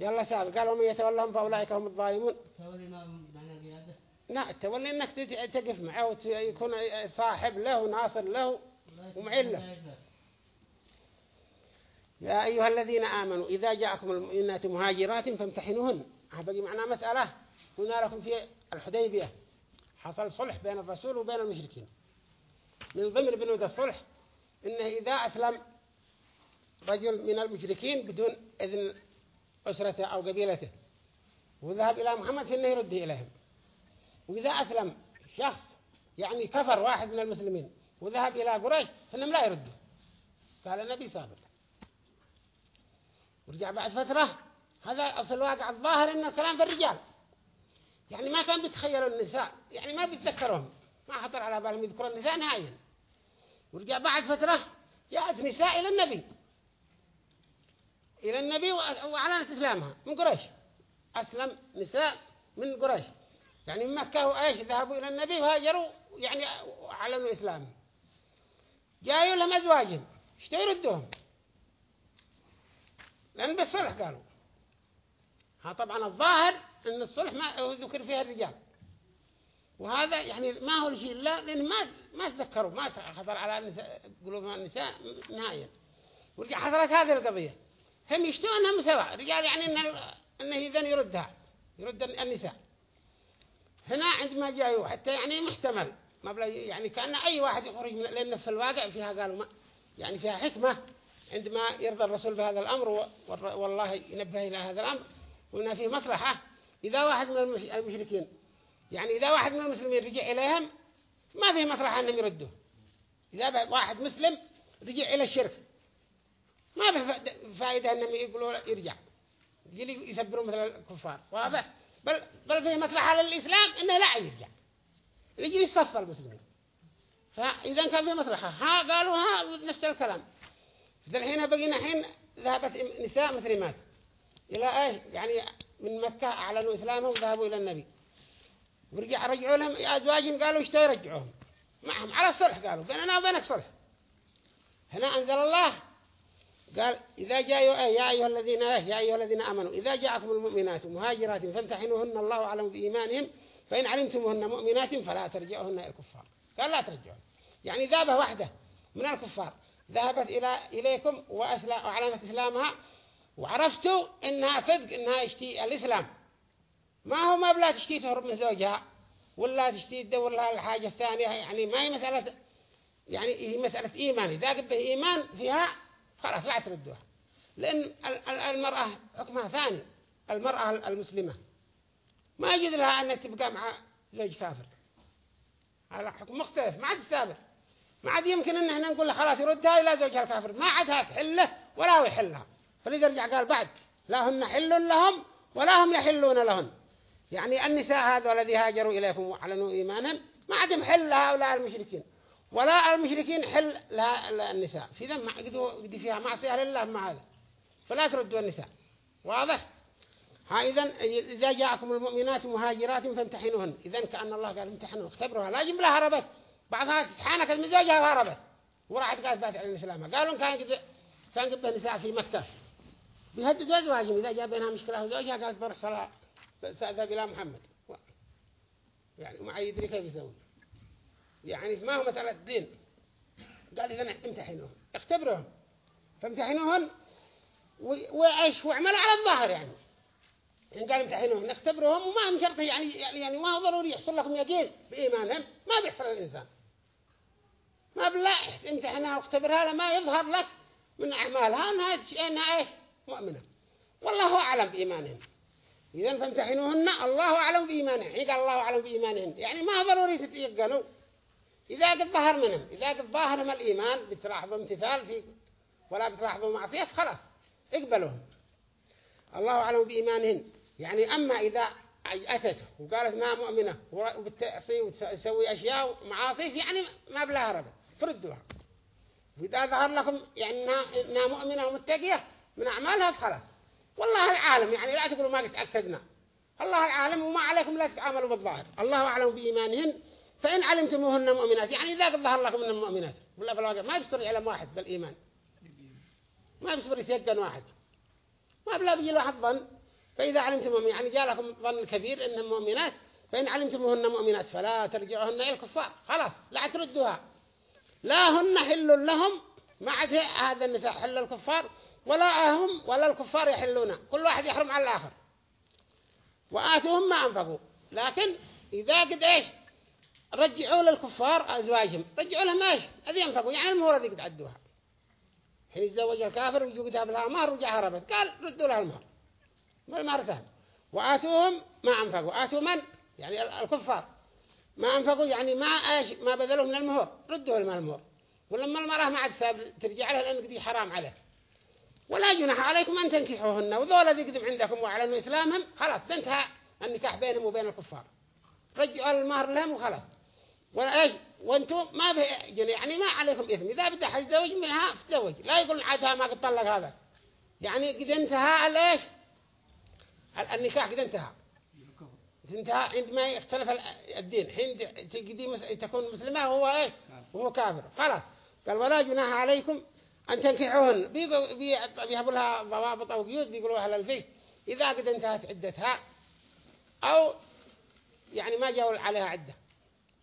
يلا سابق قال ومن يتولهم فأولئك هم الظالمون. تولي ما معنى قيادة لا التولي إنك تت- تقف معه ويكون صاحب له وناصر له. ومعين له. يا أيها الذين آمنوا إذا جاءكم المؤمنات مهاجرات فامتحنوهن. بقي معنا مسألة. قلنا لكم في الحديبية حصل صلح بين الرسول وبين المشركين. من ضمن بنود الصلح إنه إذا أسلم رجل من المشركين بدون إذن أسرته أو قبيلته وذهب إلى محمد فإنه يرده إليهم. وإذا أسلم شخص يعني كفر واحد من المسلمين وذهب إلى قريش فإنهم لا يرده قال النبي صابر ورجع بعد فترة هذا في الواقع الظاهر إن الكلام في الرجال. يعني ما كان بيتخيلوا النساء يعني ما بيتذكرهم ما خطر على بالهم يذكروا النساء نهائيا. ورجع بعد فترة جاءت نساء إلى النبي. إلى النبي وأعلنت إسلامها من قريش. أسلم نساء من قريش. يعني من مكة وإيش ذهبوا إلى النبي وهاجروا يعني أعلنوا إسلامهم. جايوا لهم أزواجهم اشتوا يردوهم لأن بالصلح قالوا. ها طبعا الظاهر أن الصلح ما ذكر فيها الرجال. وهذا يعني ما هو الشيء لا لأن ما ما تذكروا ما خطر على النساء قلوب النساء نهائيا. ورجع حصلت هذه القضية. هم يشتوا أنهم سواء رجال يعني أن أنه إذن يردها يرد النساء. هنا عندما جاءوا حتى يعني محتمل. ما بلا يعني كأن أي واحد يخرج من لأن في الواقع فيها قالوا ما يعني فيها حكمة. عندما يرضى الرسول بهذا الأمر والله ينبه إلى هذا الأمر وإن فيه مصلحة إذا واحد من المش- المشركين يعني إذا واحد من المسلمين رجع إليهم ما فيه مصلحة أنهم يردوه. إذا واحد مسلم رجع إلى الشرك ما فا- فائدة أنهم يقولوا يرجع. يجي يسبروا مثل الكفار واضح؟ بل بل فيه مصلحة للإسلام إنه لا يرجع. يجي يصفى المسلمين فإذا كان فيه مصلحة ها قالوا ها نفس الكلام. ذا الحين بقينا حين ذهبت نساء مسلمات. إلى إيه يعني من مكة أعلنوا إسلامهم وذهبوا إلى النبي. ورجع رجعوا لهم أزواجهم قالوا اشتوا يرجعوهم معهم على الصلح قالوا بيننا وبينك صلح. هنا أنزل الله. قال إذا جاء يا أيها الذين يا أيها الذين آمنوا إذا جاءكم المؤمنات مهاجرات فامتحنوهن الله أعلم بإيمانهم. فإن علمتموهن مؤمنات فلا ترجعوهن إلى الكفار. قال لا ترجعون. يعني ذابة واحدة من الكفار. ذهبت إلى إليكم وأعلنت إسلامها وعرفتوا إنها صدق إنها اشتي الإسلام. ما هو ما بلا تشتي تهرب من زوجها ولا تشتي تدور لها الحاجة الثانية يعني ما هي مسألة يعني هي مسألة إيمان. إذا قد به إيمان فيها خلاص لا تردوها. لأن المرأة حكمها ثاني. المرأة المسلمة. ما يجوز لها أن تبقى مع زوج كافر. على حكم مختلف ما عاد ثابت ما عاد يمكن إن إحنا نقول خلاص يردها إلى زوجها الكافر ما عادها تحله ولا هو يحلها. فلذا رجع قال بعد لا هن حل لهم ولا هم يحلون لهن يعني النساء هذا الذي هاجروا إليكم وأعلنوا إيمانهم ما عاد محل لهؤلاء المشركين. ولا المشركين حل لها النساء. في ذا ما قد فيها معصية لله مع هذا. فلا تردوا النساء. واضح؟ ها إذن إذا جاءكم المؤمنات مهاجرات فامتحنوهن. إذن كأن الله قال امتحنوا اختبروها. لا جملة هربت. بعضها تحانكت زوجها وهربت. وراحت قالت بات على الإسلام. قالوا كان قد كان قد نساء في مكة. بيهددوا أزواجهم إذا جاء بينها مشكلة وزوجها قالت بروح صلاة سأذهب إلى محمد. يعني ما يدري كيف يسوي. يعني ما هو مسألة دين. قال إذا امتحنوهم اختبروهم. فامتحنوهن. وإيش؟ واعملوا على الظاهر يعني. يعني قال امتحنوهم نختبرهم وما هم شرط يعني يعني ما هو ضروري يحصل لكم يقين بإيمانهم. ما بيحصل الإنسان ما بالله امتحنها واختبرها لما يظهر لك من أعمالها أنها أنها إيه؟ مؤمنة. والله أعلم بإيمانهم. إذا فامتحنوهن. الله أعلم بإيمانهم. قال الله أعلم بإيمانهم. يعني ما ضروري تتيقنوا. إذا قد ظهر منهم إذا قد ظهرهم الإيمان بتلاحظوا امتثال في ولا بتلاحظوا معصية خلاص اقبلوهم. الله أعلم بإيمانهن. يعني أما إذا أتت وقالت ما مؤمنة وبتعصي وتسوي أشياء معاصي يعني ما بلا هرب فردوها. وإذا ظهر لكم يعني إنها مؤمنة ومتقية من أعمالها فخلاص. والله العالم يعني لا تقولوا ما تأكدنا الله العالم وما عليكم لا تتعاملوا بالظاهر. الله أعلم بإيمانهن فإن علمتموهن مؤمنات. يعني إذا قد ظهر لكم من المؤمنات ولا في الواقع ما يبصر علم واحد بالإيمان. ما يبصر يتيقن واحد. ما بلا بيجي واحد ظن. فإذا علمتم يعني جاء لكم ظن كبير إنهم مؤمنات فإن علمتموهن مؤمنات فلا ترجعوهن إلى الكفار. خلاص لا تردوها. لا هن حل لهم ما عاد هذا النساء حل الكفار ولا هم ولا الكفار يحلون. كل واحد يحرم على الآخر. وآتوهم ما أنفقوا. لكن إذا قد إيش؟ رجعوا للكفار أزواجهم. رجعوا لهم إيش؟ هذي ينفقوا يعني المهورة ذي قد عدوها. حين يتزوج الكافر ويجوا قدام لها مهر هربت. قال ردوا لها المهر. ما المهر سهل وآتوهم ما أنفقوا. آتوا من؟ يعني الكفار. ما أنفقوا يعني ما إيش ما بذلوا من المهر ردوا لهم المهر ولما المرأة ما عاد ترجع لها لأنه دي حرام عليه ولا جناح عليكم أن تنكحوهن. وذولا ذي قدم عندكم وأعلنوا إسلامهم خلاص تنتهى النكاح بينهم وبين الكفار. رجعوا المهر لهم وخلاص. ولا إيش؟ وأنتم ما في يعني ما عليكم إثم. إذا بده حيتزوج منها فتزوج لا يقول عادها ما قد طلق هذا. يعني قد انتهى الايش النكاح قد انتهى. انتهى عندما يختلف الدين. حين تقدي تكون مسلمة وهو إيش؟ وهو كافر. خلاص. قال ولا جناح عليكم أن تنكحوهن. بيهبوا لها ضوابط أو قيود بيقولوا أهل الفي إذا قد انتهت عدتها أو يعني ما جاءوا عليها عدة.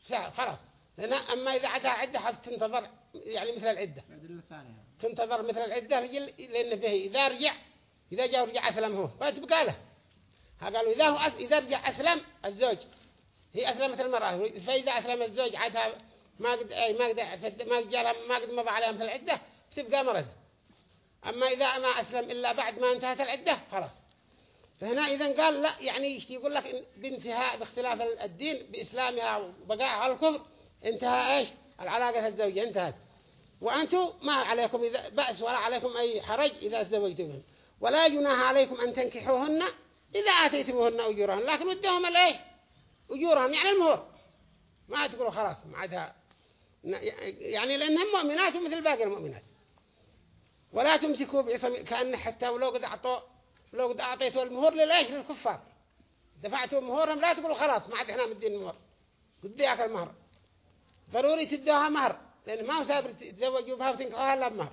سهل خلاص. لأن أما إذا عدها عدة حتى تنتظر يعني مثل العدة. تنتظر مثل العدة لأن فيه إذا رجع إذا جاء ورجع أسلم هو فتبقى له. قالوا إذا هو أس... إذا رجع أسلم الزوج. هي أسلمت المرأة. فإذا أسلم الزوج عادها ما قد أي ما قد ما قد جالها ما قد مضى عليها مثل العدة تبقى مرض. أما إذا ما أسلم إلا بعد ما انتهت العدة خلاص. فهنا إذا قال لا يعني يقول لك؟ بانتهاء باختلاف الدين بإسلامها وبقاء على الكفر انتهى إيش؟ العلاقة الزوجية انتهت. وأنتم ما عليكم إذا بأس ولا عليكم أي حرج إذا تزوجتمهم ولا جناح عليكم أن تنكحوهن إذا آتيتموهن أجورهن لكن ودهم الإيه؟ أجورهن يعني المهور ما تقولوا خلاص ما عادها يعني لأنهم مؤمنات مثل باقي المؤمنات. ولا تمسكوا بعصم كأن حتى ولو قد أعطوا لو قد أعطيتوا المهور للإيش؟ للكفار. دفعتوا مهورهم لا تقولوا خلاص ما عاد إحنا مدين المهور قد ياك المهر ضروري تدوها مهر لأن ما هو سابر يتزوجوا بها وتنكحوها إلا بمهر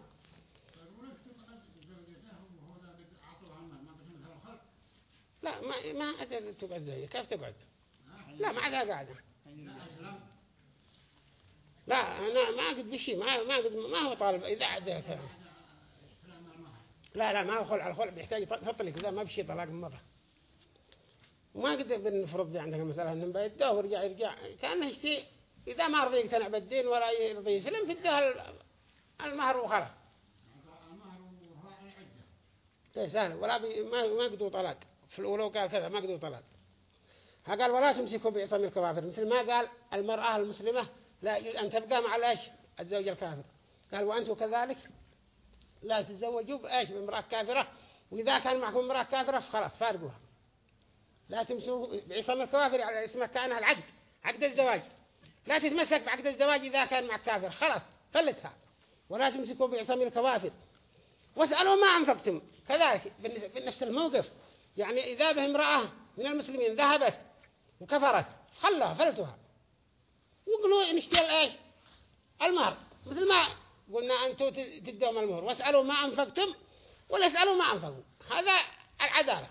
يقول لك تقعد زوجته وهو ذا اللي عطوها المال ما بس مثل الخلق لا ما ما عاد تقعد زي كيف تقعد؟ لا ما عاد قاعدة لا أنا ما قد بشي ما ما قد ما هو طالب إذا عاد كذا لا لا ما هو خلع الخلع بيحتاج تطلق إذا ما بشي طلاق مرة. وما قد بنفرض دي عندك المسألة إنه بيده ورجع يرجع. كأنه يشتي إذا ما رضي يقتنع بالدين ولا يرضي يسلم في الدهر المهر وخلاص. المهر وراء العدة. إيه سهل. ولا بي ما ما قدوا طلاق. في الأولى وقال كذا ما قدوا طلاق ها قال ولا تمسكوا بعصام الكوافر. مثل ما قال المرأة المسلمة لا يجوز أن تبقى مع الإيش؟ الزوج الكافر. قال وأنتم كذلك لا تتزوجوا بإيش؟ بامرأة كافرة. وإذا كان معكم امرأة كافرة فخلاص فارقوها. لا تمسكوا بعصام الكوافر على اسمه كانها العقد عقد الزواج. لا تتمسك بعقد الزواج إذا كان معك كافر. خلاص فلتها. ولا تمسكوا بعصام الكوافر. واسألوا ما أنفقتم. كذلك بنفس الموقف. يعني إذا به امرأة من المسلمين ذهبت وكفرت خلها فلتها. وقلوا نشتري إيش المهر. مثل ما قلنا أنتم تدوم المهر. واسألوا ما أنفقتم ولا اسألوا ما أنفقوا. هذا العدالة.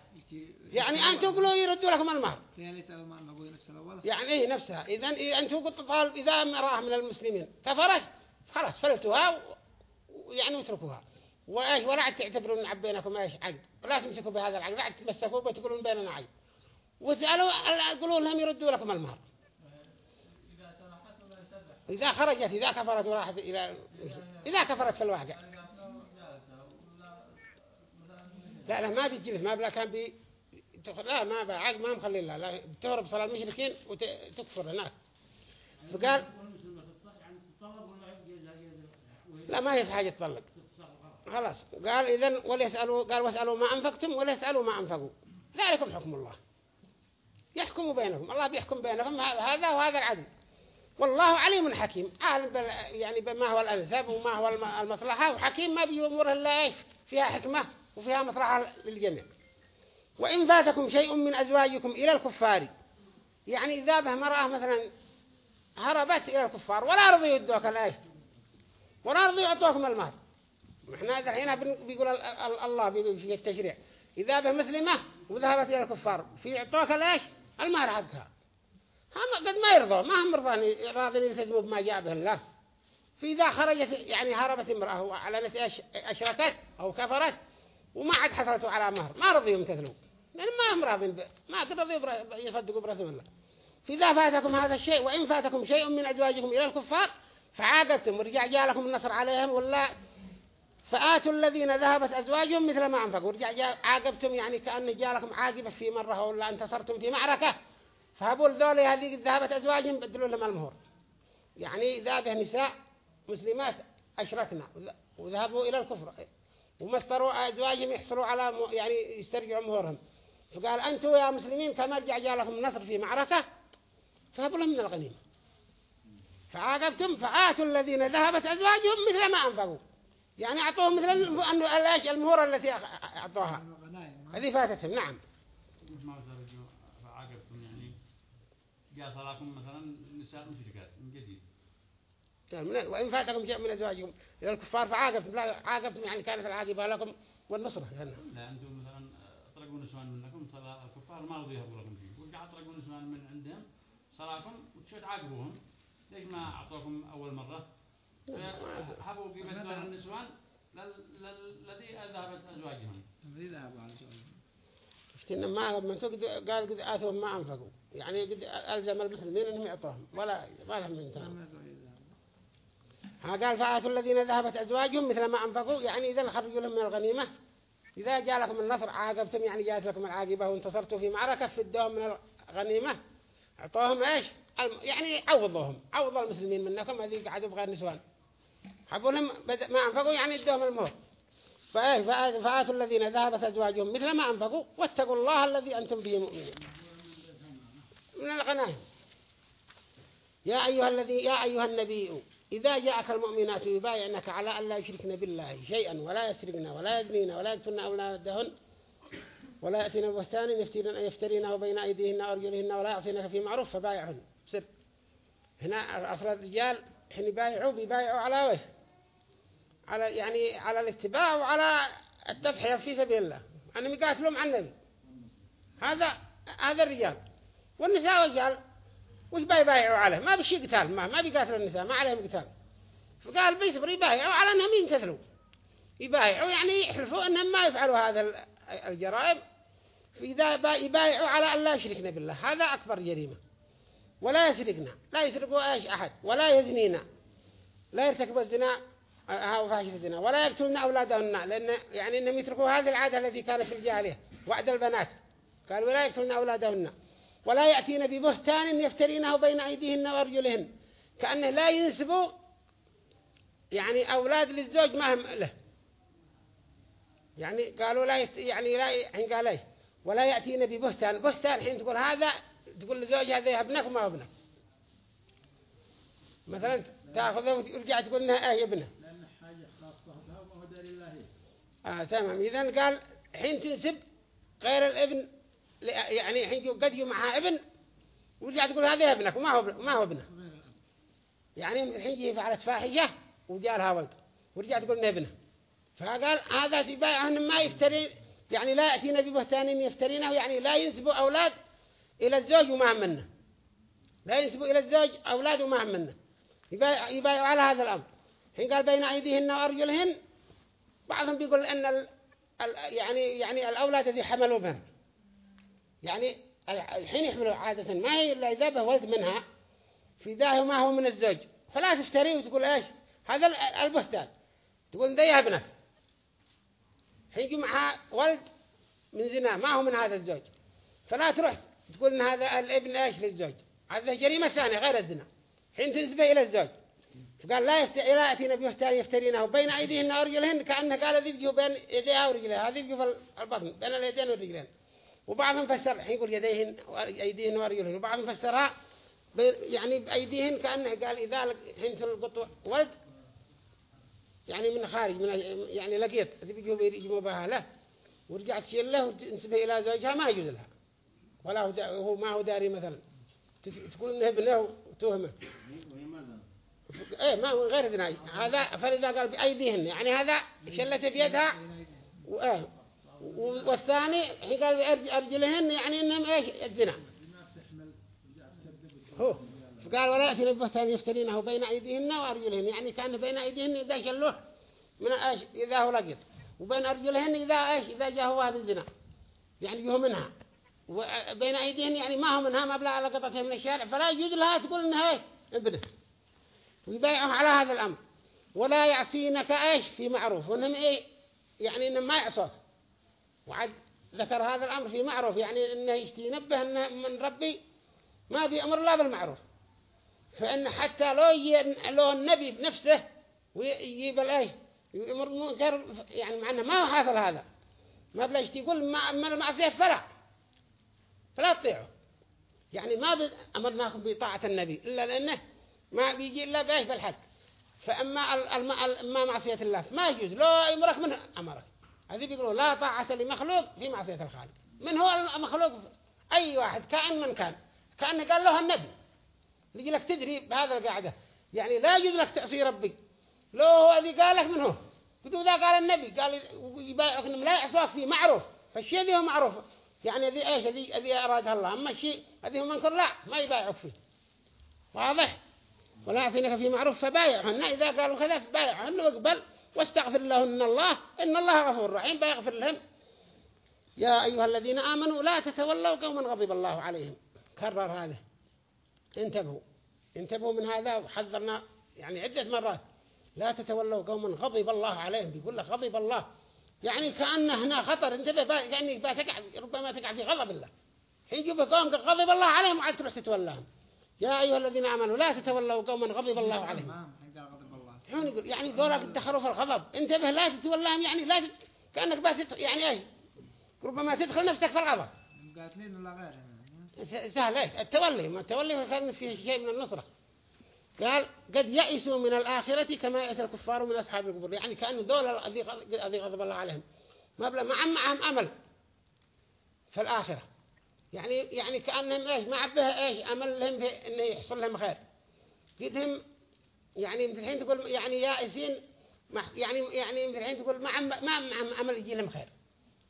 يعني أنتم قلوا يردوا لكم المهر. يعني يعني إيه نفسها. إذا إذا أنتم قلت طالب إذا امرأة من المسلمين كفرت خلاص فلتوها و- ويعني واتركوها وإيش؟ ولا عاد تعتبرون عب بينكم إيش؟ عقد ولا تمسكوا بهذا العقد لا تمسكوا بتقولون بيننا عقد وتسألوا قولوا لهم يردوا لكم المهر. إذا خرجت إذا كفرت وراحت إلى إذا كفرت في الواقع لا لا ما بيجلس ما بلا كان بي لا ما بقى عقد ما مخلي لا لا تهرب صلاة المشركين وتكفر هناك. فقال لا ما هي في حاجة تطلق. خلاص. قال إذن وليسألوا قال واسألوا ما أنفقتم ولا يسألوا ما أنفقوا. ذلكم حكم الله. يحكم بينكم. الله بيحكم بينكم. ه- هذا وهذا العدل. والله عليم حكيم. عالم بال يعني بما هو الأنسب وما هو الم- المصلحة. وحكيم ما بيأمره إلا إيش؟ فيها حكمة وفيها مصلحة للجميع. وإن فاتكم شيء من أزواجكم إلى الكفار يعني إذا به مرأة مثلا هربت إلى الكفار ولا رضي يدوك الآية ولا رضي يعطوكم المال. إحنا الحين بيقول ال- ال- الله بيقول في التشريع؟ إذا به مسلمة وذهبت إلى الكفار في يعطوك الإيش المال حقها. هم قد ما يرضوا ما هم رضاني راضين يلتزموا بما جاء به الله في إذا خرجت يعني هربت امرأة وأعلنت أشركت أو كفرت وما عاد حصلتوا على مهر. ما رضيوا يمتثلوا لأن ما هم راضين ب... ما رضيوا. يصدقوا برسول الله. فإذا فاتكم هذا الشيء وإن فاتكم شيء من أزواجكم إلى الكفار فعاقبتم ورجع جاء لكم النصر عليهم ولا فآتوا الذين ذهبت أزواجهم مثل ما أنفقوا. جاء عاقبتم يعني كأن جاء لكم عاقبة في مرة ولا انتصرتم في معركة. فهبوا الذول هذه ذهبت أزواجهم بدلوا لهم المهور. يعني به نساء مسلمات أشركنا وذ- وذهبوا إلى الكفر. ومستروا أزواجهم يحصلوا على يعني يسترجعوا مهورهم. فقال أنتم يا مسلمين كما رجع جاء لكم النصر في معركة فهبوا لهم من الغنيمة. فعاقبتم فآتوا الذين ذهبت أزواجهم مثل ما أنفقوا. يعني أعطوهم مثل الم- أنه- الأش- المهور التي أعطوها. هذه فاتتهم نعم. ما مثلا فعاقبتم يعني جاء صلاكم مثلا نساء مشركات من جديد وإن فاتكم شيء من أزواجكم إلى الكفار فعاقبتم عاقبتم يعني كانت العاقبة لكم والنصرة. لا أنتم مثلا اطلقوا نسوان منكم صلاة الكفار ما رضوا يهبوا لكم فيه ورجع اطلقوا نسوان من عندهم صلاكم وتشوف تعاقبوهم. ليش ما أعطوكم أول مرة؟ هبوا قيمة دور النسوان الذي ذهبت أزواجهم. ذي ذهبوا على سؤال اشتنا ما لما تقد قال قد آتوهم ما أنفقوا. يعني قد ألزم المسلمين أنهم يعطوهم. ولا ما لهم من قال فآتوا الذين ذهبت أزواجهم مثل ما أنفقوا. يعني إذا خرجوا لهم من الغنيمة. إذا جاء لكم النصر عاقبتم يعني جاءت لكم العاقبة وانتصرتوا في معركة فدوهم من الغنيمة. أعطوهم إيش؟ يعني عوضوهم عوضوا المسلمين منكم. هذه قعدوا بغير نسوان. حبوا لهم بد- ما أنفقوا يعني ادوهم المهر فآتوا الذين ذهبت أزواجهم مثل ما أنفقوا واتقوا الله الذي أنتم به مؤمنين من الغنائم يا أيها الذي يا أيها النبي إذا جاءك المؤمنات يبايعنك على أن لا يشركن بالله شيئا ولا يسرقن ولا يزنين ولا يقتلن أولادهن ولا يأتين بهتان يفترين يفترينه بين أيديهن وأرجلهن ولا يعصينك في معروف فبايعهن. بسر هنا أصل الرجال حين يبايعوا بيبايعوا على وجه. على يعني على الاتباع وعلى التضحية في سبيل الله. أنهم يقاتلون مع النبي. هذا هذا الرجال. والنساء رجال وش بيبايعوا عليه؟ ما بشي قتال ما ما بيقاتلوا النساء ما عليهم قتال. فقال بيصبر يبايعوا على أنهم ينكثروا يبايعوا يعني يحلفوا أنهم ما يفعلوا هذا ال- الجرائم. فإذا با- يبايعوا على أن لا يشركنا بالله. هذا أكبر جريمة. ولا يسرقنا لا يسرقوا إيش أحد. ولا يزنينا. لا يرتكبوا الزنا. الزنا ولا يقتلن أولادهن لأن يعني إنهم يتركوا هذه العادة التي كانت في الجاهلية وعد البنات. قالوا لا يقتلن أولادهن. ولا يأتين ببهتان يفترينه بين أيديهن وأرجلهن. كأنه لا ينسبوا يعني أولاد للزوج ما هم له. يعني قالوا لا يست... يعني لا حين قال إيش؟ ولا يأتين ببهتان. بهتان حين تقول هذا تقول لزوج هذا ابنك وما ابنك. مثلا تأخذه وترجع تقول إنها إيه ابنه آه تمام. إذا قال حين تنسب غير الابن يعني حين قد معها ابن ورجع تقول هذا ابنك وما هو ما هو ابنه. يعني الحين جي فعلت فاحشة وجاء لها ولد ورجع تقول انه ابنه. فقال هذا تبايع أن ما يفتري يعني لا يأتينا ببهتان يفترينه يعني لا ينسبوا أولاد إلى الزوج وما منه. لا ينسبوا إلى الزوج أولاد وما منه. يبايع يبايعوا على هذا الأمر. حين قال بين أيديهن وأرجلهن. بعضهم بيقول أن ال يعني يعني الأولاد الذي حملوا بهم يعني الحين يحملوا عادة ما هي إلا إذا به ولد منها. في ذاه ما هو من الزوج. فلا تفتري وتقول إيش؟ هذا ال- البهتان. تقول يا ابنك حين يجي معها ولد من زنا ما هو من هذا الزوج. فلا تروح تقول إن هذا الابن إيش للزوج؟ هذا جريمة ثانية غير الزنا. حين تنسبه إلى الزوج. فقال لا يفت... لا يأتينا بيهتان يفترينه. بين أيديهن ورجلهن كأنه قال ذبجه بين يديها ورجلها. يبجه في البطن بين اليدين والرجلين. وبعضهم فسر حين يقول يديهن أيديهن ورجلهن. وبعضهم فسرها. يعني بأيديهن كأنه قال إذا حين تلقط ولد يعني من خارج من يعني لقيت. ذبجه بيجيبوا بها له ورجعت تشيل له وتنسبه إلى زوجها ما يجوز لها. ولا هو, ما هو داري مثلا. تقول إنه ابنه زالت إيه ما غير ذناي. هذا فلذا قال بأيديهن يعني هذا شلته بيدها وإيه و- والثاني قال بأرجلهن يعني إنهم إيش؟ الزنا. هو. فقال ولا يأتي البهتان يفترينه بين أيديهن وأرجلهن. يعني كان بين أيديهن إذا شلوه من إيش؟ إذا هو لقيت وبين أرجلهن إذا إيش؟ إذا جاء هو بالزنا يعني هو منها. وبين أيديهن يعني ما هو منها ما بلا لقطتها من الشارع. فلا يجوز لها تقول إنها ابنة. ويبايعه على هذا الأمر. ولا يعصينك إيش؟ في معروف. وإنهم إيه؟ يعني إنهم ما يعصوك. وعد ذكر هذا الأمر في معروف. يعني إنه ينبه إنه من ربي ما بيأمر الله بالمعروف. فإن حتى لو لو النبي بنفسه ويجيب الإيش؟ يأمر المنكر يعني مع إنه ما حاصل هذا. ما بلاش تقول ما أما المعصية فلا. فلا تطيعه. يعني ما ب- أمرناكم بطاعة النبي إلا لأنه ما بيجي إلا بإيش بالحق. فأما ما معصية الله ما يجوز. لو يمرك من أمرك. هذه بيقولوا لا طاعة لمخلوق في معصية الخالق. من هو المخلوق؟ أي واحد كائن من كان. كأنه قال له النبي. يجي لك تدري بهذا القاعدة. يعني لا يجوز لك تعصي ربي. لو هو الذي قال لك من هو؟ قلت ذا قال النبي. قال يبايعك لا يعصوك فيه معروف. فالشيء ذي هو معروف. يعني ذي إيش؟ ذي ذي أرادها الله. أما الشيء الذي هو منكر لا ما يبايعك فيه. واضح؟ ولا يعطينك في معروف فبايعهن. إذا قالوا كذا فبايعهن واقبل واستغفر لهن الله. إن الله غفور رحيم بيغفر لهم يا أيها الذين آمنوا لا تتولوا قوما غضب الله عليهم. كرر هذا. انتبهوا. انتبهوا من هذا وحذرنا يعني عدة مرات. لا تتولوا قوما غضب الله عليهم. بيقول لك غضب الله. يعني كأن هنا خطر. انتبه بتقع ربما تقع في غضب الله. حين يجوا قوم غضب الله عليهم وعاد تروح تتولاهم. يا أيها الذين آمنوا لا تتولوا قوما غضب الله عليهم. ما شلون يقول؟ يعني ذولا قد دخلوا في الغضب. انتبه لا تتولاهم يعني لا تت... كأنك بس يعني إيش ربما تدخل نفسك في الغضب. قاتلين ولا غير س- سهل إيش التولي ما التولي كان فيه شيء من النصرة. قال قد يئسوا من الآخرة كما يئس الكفار من أصحاب القبور. يعني كأن غض- الذي غضب الله عليهم. ما بلا مع معهم أمل في الآخرة. يعني يعني كأنهم إيش ما عبها إيش أمل لهم في إنه يحصل لهم خير. قدهم يعني مثل الحين تقول يعني يائسين يعني يعني مثل الحين تقول ما عم ما عم عمل يجي لهم خير.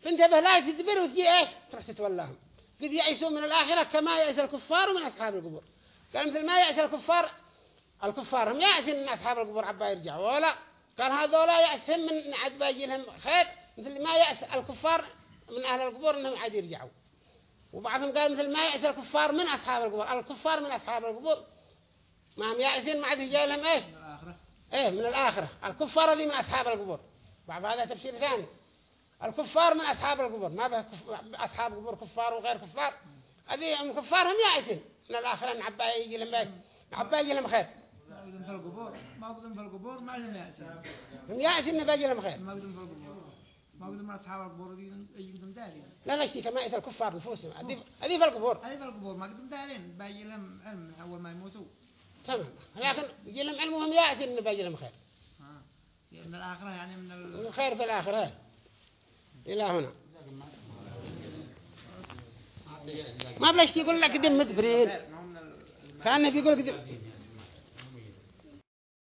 فانتبه لا تدبر وتجي إيش تروح تتولاهم قد يأسوا من الآخرة كما يأس الكفار من أصحاب القبور. قال مثل ما يأس الكفار الكفار هم يأسين من أصحاب القبور عبا يرجعوا. ولا قال هذولا يأسهم من عد باجي لهم خير. مثل ما يأس الكفار من أهل القبور إنهم عاد يرجعوا. وبعضهم قال مثل ما يأس الكفار من أصحاب القبور. الكفار من أصحاب القبور. ما هم يأسين ما عاد يجي لهم الآخرة. إيه من الآخرة. الكفار هذه من أصحاب القبور. بعض هذا تفسير ثاني. الكفار من أصحاب القبور. ما به. أصحاب القبور كفار وغير كفار. هذه هم كفار هم يأتين. من الآخرة إن عبا يجي لهم إيه عبا يجي لهم خير. ما قدم في القبور. ما قدم في القبور ما لهم يأسين هم يأتين باجي لهم خير. ما قدم في القبور. ما قدم أصحاب القبور دي يقدم دارين. لا لا كما يأتي الكفار نفوسهم هذه هذه في القبور. هذه في القبور ما قدم دارين. باجي لهم علم أول ما يموتوا. تمام. لكن يجي لهم علمهم يأتين إن باجي لهم خير. ها من الآخرة يعني من ال... الخير في الآخرة. إلى هنا. ما بلاش يقول لك قدم مدبرين. كأنه بيقول قدم